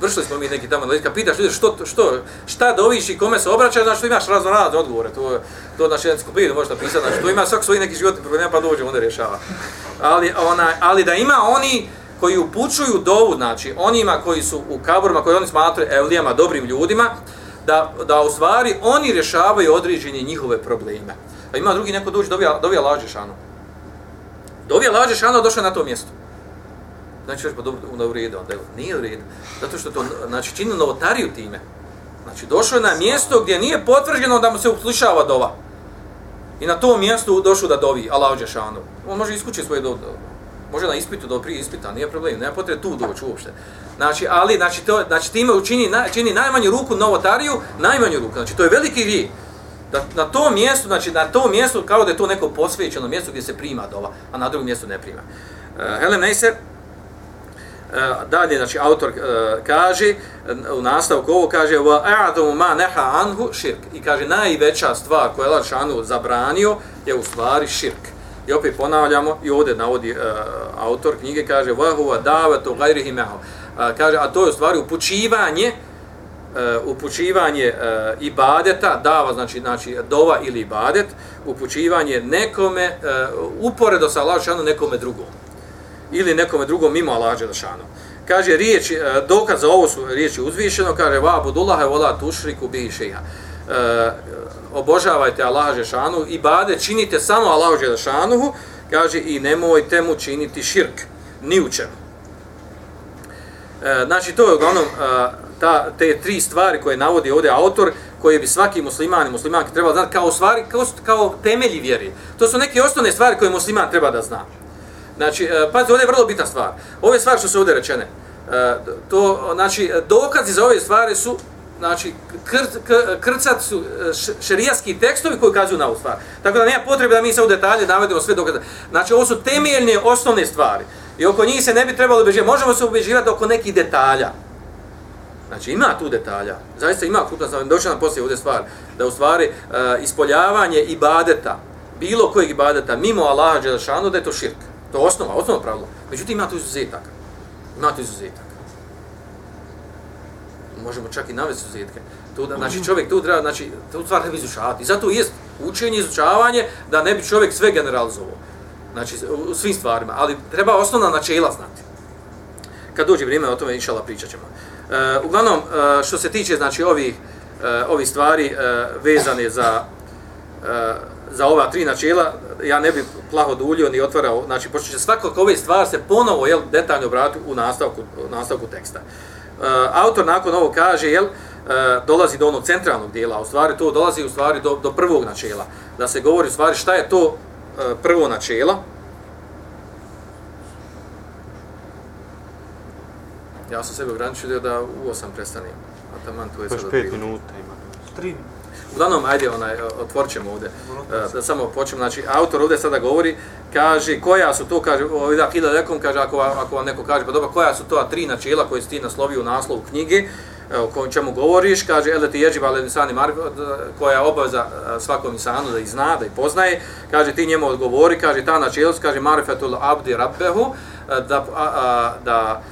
vršili smo mi neki tamo analitika, pitaš ljudi što, što, šta doviš i kome se obraćaš, znači tu imaš razno razne odgovore, to, to naš jedan skupinu možeš napisati, znači tu ima svak svoj neki životni problem, pa dođe, onda rješava. Ali, ona, ali da ima oni koji upućuju dovu, znači onima koji su u kaburima, koji oni smatruju evlijama, dobrim ljudima, da, da u stvari oni rješavaju određenje njihove probleme. A ima drugi neko dođe, dobija, dobija lađešanu. Dobija lađešanu, došao na to mjesto. Znači, pa dobro, onda u redu, onda nije u redu. Zato što to, znači, čini novotariju time. Znači, došao je na mjesto gdje nije potvrđeno da mu se uslišava dova. I na tom mjestu došao da dovi, Allah šanu. On može iskući svoje do, do, može na ispitu do prije ispita, nije problem, nema potrebe tu doći uopšte. Znači, ali, znači, to, znači time učini, na, čini najmanju ruku novotariju, najmanju ruku, znači, to je veliki grije. Da, na tom mjestu, znači, na tom mjestu, kao da je to neko posvećeno mjesto gdje se prima dova, a na drugom mjestu ne prima. E, uh, Helen Neisser, E, dalje znači autor uh, kaže u nastavku ovo kaže wa a'damu ma naha anhu shirk. I kaže najveća stvar koju Allah šanu zabranio je u stvari širk. I opet ponavljamo i ovdje navodi uh, autor knjige kaže wa huwa da'watu ghayrihi uh, kaže a to je u stvari upućivanje uh, upućivanje uh, ibadeta dava znači znači dova ili ibadet upućivanje nekome uh, uporedo sa Allahom nekome drugom ili nekome drugom mimo Allaha Đelešanu. Kaže riječ e, dokaz za ovo su riječi uzvišeno kaže va budullaha wala tushriku bihi šeha. E, obožavajte Allaha Đelešanu i bade činite samo Allahu dželešanu kaže i nemojte mu činiti širk ni u čemu. E, znači to je uglavnom e, ta, te tri stvari koje navodi ovdje autor koje bi svaki musliman i muslimanka trebao znati kao stvari kao, kao temelji vjeri. To su neke osnovne stvari koje musliman treba da zna. Znači, e, pazite, ovdje je vrlo bitna stvar. Ove stvari što su ovdje rečene, e, to, znači, dokazi za ove stvari su, znači, kr, kr, krcat su e, šerijatski tekstovi koji kazuju na ovu stvar. Tako da nema potrebe da mi se u detalje navedemo sve dokaze. Znači, ovo su temeljne, osnovne stvari. I oko njih se ne bi trebalo ubeđivati. Možemo se ubeđivati oko nekih detalja. Znači, ima tu detalja. Zaista ima, kupa stvar. Znači, došao nam poslije ovdje stvar, da u stvari e, ispoljavanje ibadeta, bilo kojeg ibadeta, mimo Allaha Đelešanu, da je to širk. To je osnova, osnovno pravilo. Međutim, ima tu izuzetak. Ima tu izuzetak. Možemo čak i navesti izuzetke. Tu da, znači čovjek tu treba, znači, tu stvar treba izučavati. I zato jest učenje, izučavanje, da ne bi čovjek sve generalizovao. Znači, u svim stvarima. Ali treba osnovna načela znati. Kad dođe vrijeme, o tome, inšala, pričat ćemo. E, uglavnom, e, što se tiče, znači, ovih, e, ovih stvari e, vezane za, e, za ova tri načela, ja ne bih plaho duljio ni otvarao, znači pošto će svakako ove stvari se ponovo jel, detaljno obrati u nastavku, u nastavku teksta. Uh, autor nakon ovo kaže, jel, uh, dolazi do onog centralnog dijela, u stvari to dolazi u stvari do, do prvog načela. Da se govori u stvari šta je to uh, prvo načelo. Ja sam sebe ograničio da u osam prestanem. A taman to je sada pet minuta ima. Tri Uglavnom, ajde, onaj, otvorit ćemo ovdje, da samo počnemo, znači, autor ovdje sada govori, kaže, koja su to, kaže, ovdje da Hila Lekom, kaže, ako, ako vam neko kaže, pa dobro, koja su to tri načela koje si ti naslovio u naslovu knjige, e, o kojem čemu govoriš, kaže, ele ti jeđiva ale insani marif, e, koja je obaveza svakom insanu da ih zna, da ih poznaje, kaže, ti njemu odgovori, kaže, ta načelost, kaže, marifetul abdi rabbehu, da, a, a, da,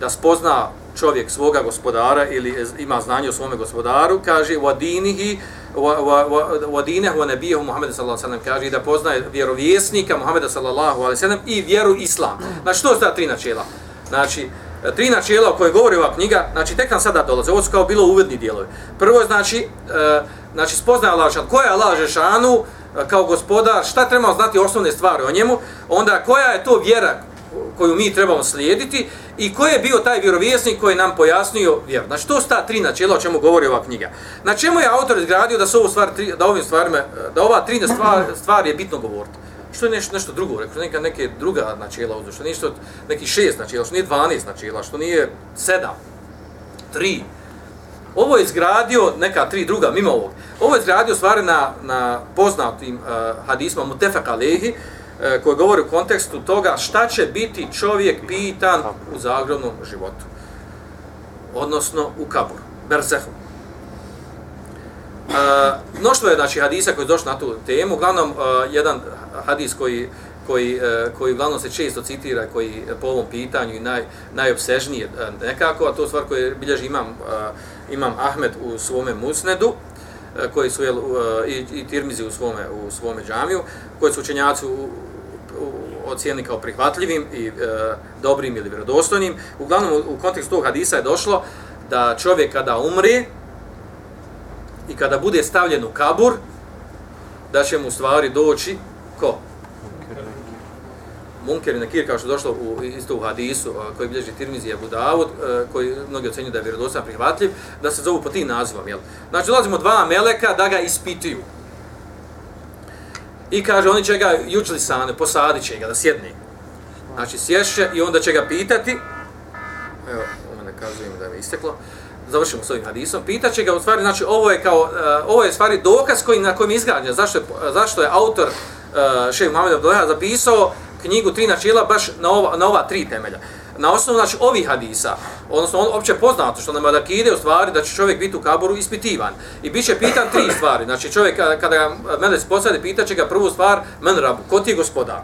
da spozna čovjek svoga gospodara ili ima znanje o svome gospodaru, kaže vadinihi vadine wa wa Muhammed sallallahu alejhi ve sellem kaže da poznaje vjerovjesnika Muhameda sallallahu alejhi ve sellem i vjeru islam. Znači što su ta tri načela? Znači tri načela o koje govori ova knjiga, znači tek nam sada dolaze. Ovo su kao bilo uvedni dijelovi. Prvo je znači e, znači spoznaje Allah koja je Allah Žešanu e, kao gospodar, šta trebamo znati osnovne stvari o njemu, onda koja je to vjera koju mi trebamo slijediti i ko je bio taj vjerovjesnik koji nam pojasnio vjeru. Znači, to su ta tri načela o čemu govori ova knjiga. Na čemu je autor izgradio da su ovo stvar, da ovim stvarima, da ova tri stvar, stvari je bitno govoriti. Što je nešto, nešto drugo, rekao, neka neke druga načela uzdu, što nije što neki šest načela, što nije dvanest načela, što nije sedam, tri. Ovo je izgradio neka tri druga, mimo ovog. Ovo je izgradio stvari na, na poznatim uh, hadisma Mutefak Alehi, uh, E, koji govori u kontekstu toga šta će biti čovjek pitan u zagrobnom životu. Odnosno u kaburu, berzehu. E, mnoštvo je znači, hadisa koji je došli na tu temu. Uglavnom, e, jedan hadis koji, koji, e, koji uglavnom se često citira koji po ovom pitanju i naj, najobsežnije e, nekako, a to stvar koje bilježi imam, e, imam Ahmed u svome musnedu, E, koji su jel, e, i, i Tirmizi u svome, u svome džamiju, koji su učenjaci u, ocijeni kao prihvatljivim i e, dobrim ili vjerodostojnim. Uglavnom, u, u kontekstu tog hadisa je došlo da čovjek kada umri i kada bude stavljen u kabur, da će mu stvari doći ko? Munker i Nakir, kao što je došlo u, isto u hadisu koji bilježi Tirmizi Abu Dawud, e, koji mnogi ocenju da je vjerodostan prihvatljiv, da se zovu po tim nazivom. Jel? Znači, dolazimo dva meleka da ga ispituju. I kaže, oni će ga jučli sane, posadit će ga da sjedne. Znači, sješće i onda će ga pitati, evo, ovo ne kazujem da je isteklo, završimo s ovim hadisom, pitaće ga, u stvari, znači, ovo je kao, uh, ovo je stvari dokaz koji, na kojem izgrađen, zašto je, zašto je autor uh, Šejh Muhammed Abdullah zapisao knjigu Tri načela baš na ova, na ova tri temelja na osnovu znači ovih hadisa, odnosno on opće poznato što nam da kide u stvari da će čovjek biti u kaboru ispitivan. I biće pitan tri stvari. Znači čovjek kada ga melec posade pitaće ga prvu stvar, men rabu, ko ti je gospodar?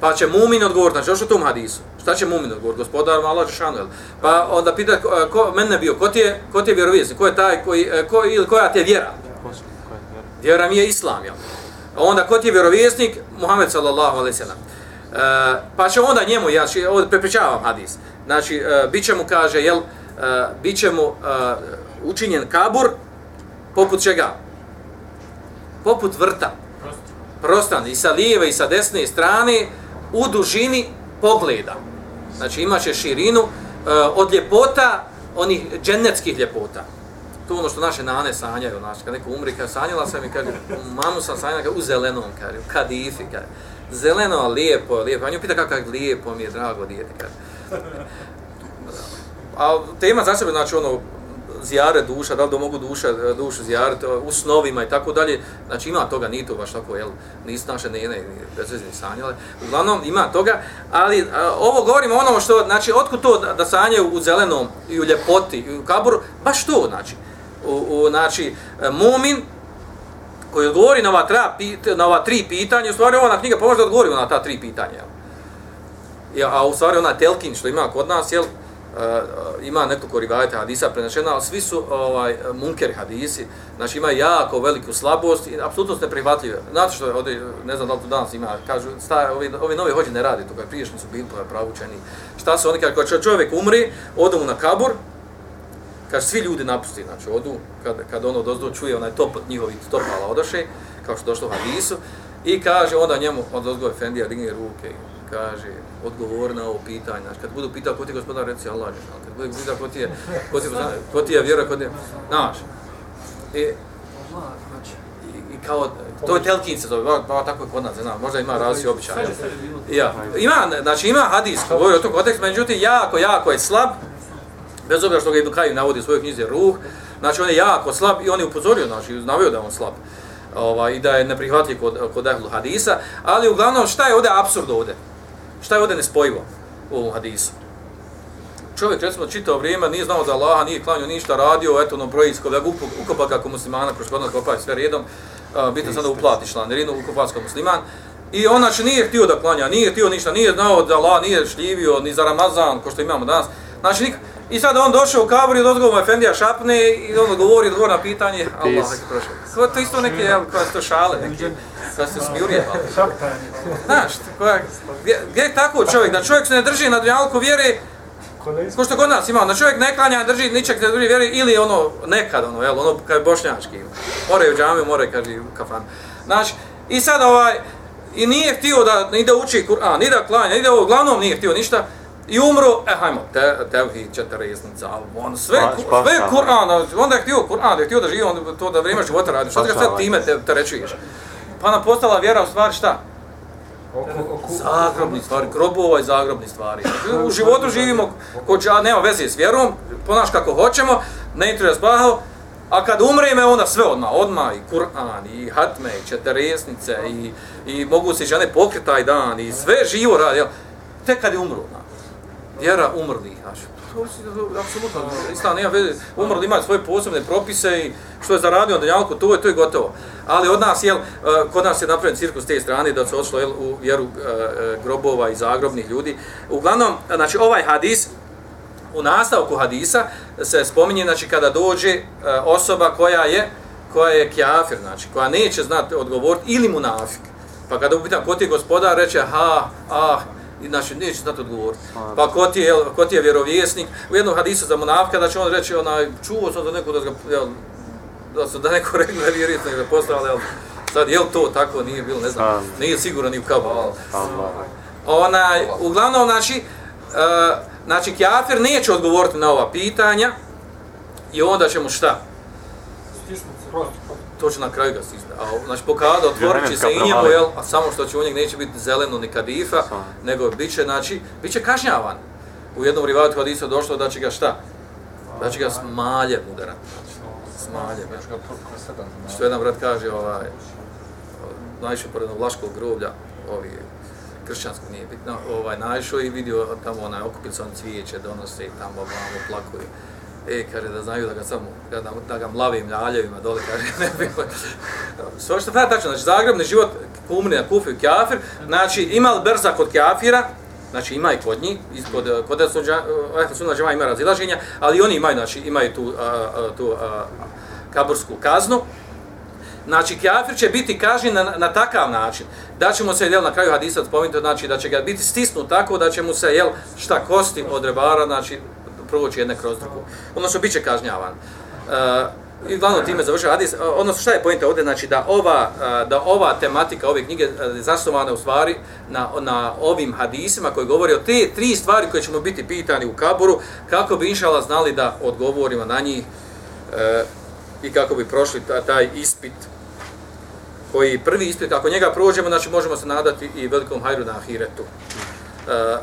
Pa će mumin odgovor, znači u tom hadisu. Šta će mumin odgovor? Gospodar Allah Žešanu, Pa onda pita, ko, men ne bio, ko ti je, ko ti je vjerovijesnik? Ko je taj, koji, e, ko, ili koja ti je vjera? Vjera mi je islam, jel? Onda, ko ti je vjerovjesnik? Muhammed sallallahu alaihi sallam. E, pa će onda njemu, ja će, ovdje prepričavam hadis, znači, e, bit će mu, kaže, jel, e, bit će mu e, učinjen kabur, poput čega? Poput vrta. Prostan, i sa lijeve i sa desne strane, u dužini pogleda. Znači, imaće širinu e, od ljepota, onih džennetskih ljepota. To ono što naše nane sanjaju, znači, kad neko umri, kaže, sanjala sam i kaže, mamu sam sanjala, kaže, u zelenom, kaže, u kadifi, kaže zeleno, lijepo, lijepo. A nju pita kako je lijepo, mi je drago dijete. kaže. A tema za sebe, znači ono, zjare duša, da li da mogu duša, dušu zjarati u snovima i tako dalje. Znači ima toga, nije to baš tako, jel, nisu naše nene, bezvezni sanjale. Uglavnom ima toga, ali a, ovo govorimo ono što, znači, otkud to da, da sanjaju u zelenom i u ljepoti i u kaburu, baš to, znači. U, u, znači, e, mumin, koji odgovori na ova, tra, na ova tri pitanja, u stvari ova knjiga pomaže da odgovori na ta tri pitanja. Ja, a u stvari ona Telkin što ima kod nas, jel, uh, ima nekoliko rivajeta hadisa prenešena, ali svi su ovaj, munker hadisi, znači ima jako veliku slabost i apsolutno su neprihvatljive. Znate što je ovdje, ne znam da li to danas ima, kažu, sta, ovi, ovi novi hođe ne radi, to kao priješnji su bili pravučeni. Šta su oni, kada čovjek umri, odu mu na kabur, kaže svi ljudi napusti, znači odu, kad, kad ono dozdo čuje onaj top njihovi stopala odoše, kao što došlo u hadisu, i kaže onda njemu, od ozgo Efendija, digne ruke, kaže, odgovor na ovo pitanje, znači kad budu pitao ko ti je gospodar, reci Allah, znači, kad budu pitao ko ti je, ko ti je, ko ti je vjera, ko ti je, znaš, i, i, i kao, to je telkin se zove, ba, ba, tako je kod nas, ne znam, možda ima razli običaj. Ja, ima, znači ima hadis, govori o tom kontekstu, međutim, jako, jako je slab, bez obzira što ga Ibn Kajim navodi u svojoj knjizi Ruh, znači on je jako slab i on je upozorio, znači znavio da je on slab ovaj, i da je neprihvatljiv kod, kod Ehlu Hadisa, ali uglavnom šta je ovdje absurd ovdje? Šta je ovdje nespojivo u ovom Hadisu? Čovjek, recimo, čitao vrijeme, nije znao da Allah nije klanio ništa, radio, eto, ono, brojitsko, da ukopa kako muslimana, kroz kod nas kopaju sve redom, uh, bitno sam da uplati članirinu, ukopa kao musliman, I on znači nije htio da klanja, nije htio ništa, nije znao da Allah nije šljivio ni za Ramazan, ko što imamo danas, Znači, nik... I sad on došao u kabur i od odgovor Efendija šapne i on govori odgovor na pitanje, Allah je prošao. Ko to isto neke, jel, koja se to šale, neke, koja se smjurije. Znaš, koja, gdje, gdje je tako čovjek, da čovjek se ne drži na dvijalku vjere, ko što kod nas imao, da čovjek ne klanja, drži ničeg ne drži vjere, ili ono, nekad ono, jel, ono, kaj bošnjački, more u džami, more, kaže, u kafan. Znači, i sad ovaj, i nije htio da, ni da uči Kur'an, ni da klanja, ni da ovo, uglavnom nije htio ništa, I umro, e, hajmo, te, tevhi, četiriznica, on sve, pa, sve Kur'an, onda je htio Kur'an, da je htio da živi, on to da vrijeme života radi, što ga sad time te, te rečuješ? Pa nam postala vjera u stvari šta? Zagrobni stvari, grobova i zagrobni stvari. U životu živimo, ko će, nema veze s vjerom, ponaš kako hoćemo, ne interesuje spahao, a kad umreme, onda sve odmah, odmah i Kur'an, i hatme, i četiriznice, i, i mogu se žene pokriti taj dan, i sve živo radi, jel? Tek kad je umro, na vjera umrlih, znači, to je apsolutno, islam nema veze, umrli imaju svoje posebne propise i što je zaradio na Danjalku, to je, to je gotovo. Ali od nas, jel, e, kod nas je napravljen cirkus te strane da se odšlo jel, u vjeru e, e, grobova i zagrobnih ljudi. Uglavnom, znači, ovaj hadis, u nastavku hadisa se spominje, znači, kada dođe osoba koja je, koja je kjafir, znači, koja neće znati odgovoriti, ili munafik. Pa kada upitam, ko ti gospodar, reče, ha, ah, znači neće znati odgovoriti. Pa ko ti, je, ko ti je vjerovjesnik, u jednom hadisu za munafika, da će on reći, onaj, čuo sam da neko da ga, jel, da se da neko rekli da vjerujete, da postavili, jel, sad, jel to tako, nije bilo, ne znam, nije sigurno ni u kabu. Onaj, uglavnom, znači, uh, znači, kjafir neće odgovoriti na ova pitanja i onda ćemo šta? To će na kraju ga stisne. A znači pokada otvorit će se i njemu, jel, a samo što će u njeg neće biti zeleno ni kadifa, nego bit će, znači, bit će kažnjavan. U jednom rivatu hadisa došlo da će ga šta? Da će ga smalje udara. Smalje. Što jedan brat kaže, ovaj, najšao pored vlaškog groblja, ovi kršćanskog nije bitno, ovaj, najšao i vidio tamo onaj on cvijeće, donose i tamo vamo plakuju e, kaže, da znaju da ga samo, da, da ga mlavim ljaljevima dole, kaže, ne bi... Sve što tada tačno, znači, zagrebni život kumni na kufi kafir, znači, ima li brza kod kafira, znači, ima i kod njih, kod, kod Ehla Sunna Džema ima razilaženja, ali oni imaju, znači, imaju tu, a, a, tu a, kabursku kaznu, Znači, kafir će biti kažnjen na, na takav način, da će mu se, jel, na kraju hadisa spomenuti, znači, da će ga biti stisnut tako da će mu se, jel, šta kosti od rebara, znači, proći jedna kroz drugu. Odnosno, bit će kažnjavan. Uh, I glavno time završava hadis. Uh, odnosno, šta je pojenta ovdje? Znači, da ova, uh, da ova tematika ove knjige uh, je zasnovana u stvari na, na ovim hadisima koji govori o te tri stvari koje ćemo biti pitani u kaboru, kako bi inšala znali da odgovorimo na njih uh, i kako bi prošli taj ispit koji prvi ispit, ako njega prođemo, znači možemo se nadati i velikom hajru na ahiretu. Uh,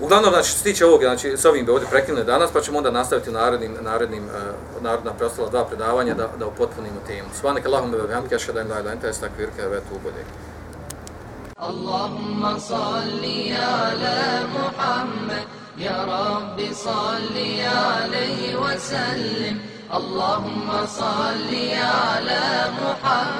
Uglavnom, znači, što se tiče ovog, znači, s ovim bi ovdje prekinuli danas, pa ćemo onda nastaviti u narednim, narednim, uh, narodna preostala dva predavanja da, da upotpunimo temu. Svanik Allahum bebe vamke, aša da im daj lenta, jesna kvirke, vetu ubode. Allahumma salli ala Muhammed, ya Rabbi salli alaihi wa sallim. Allahumma salli ala Muhammed.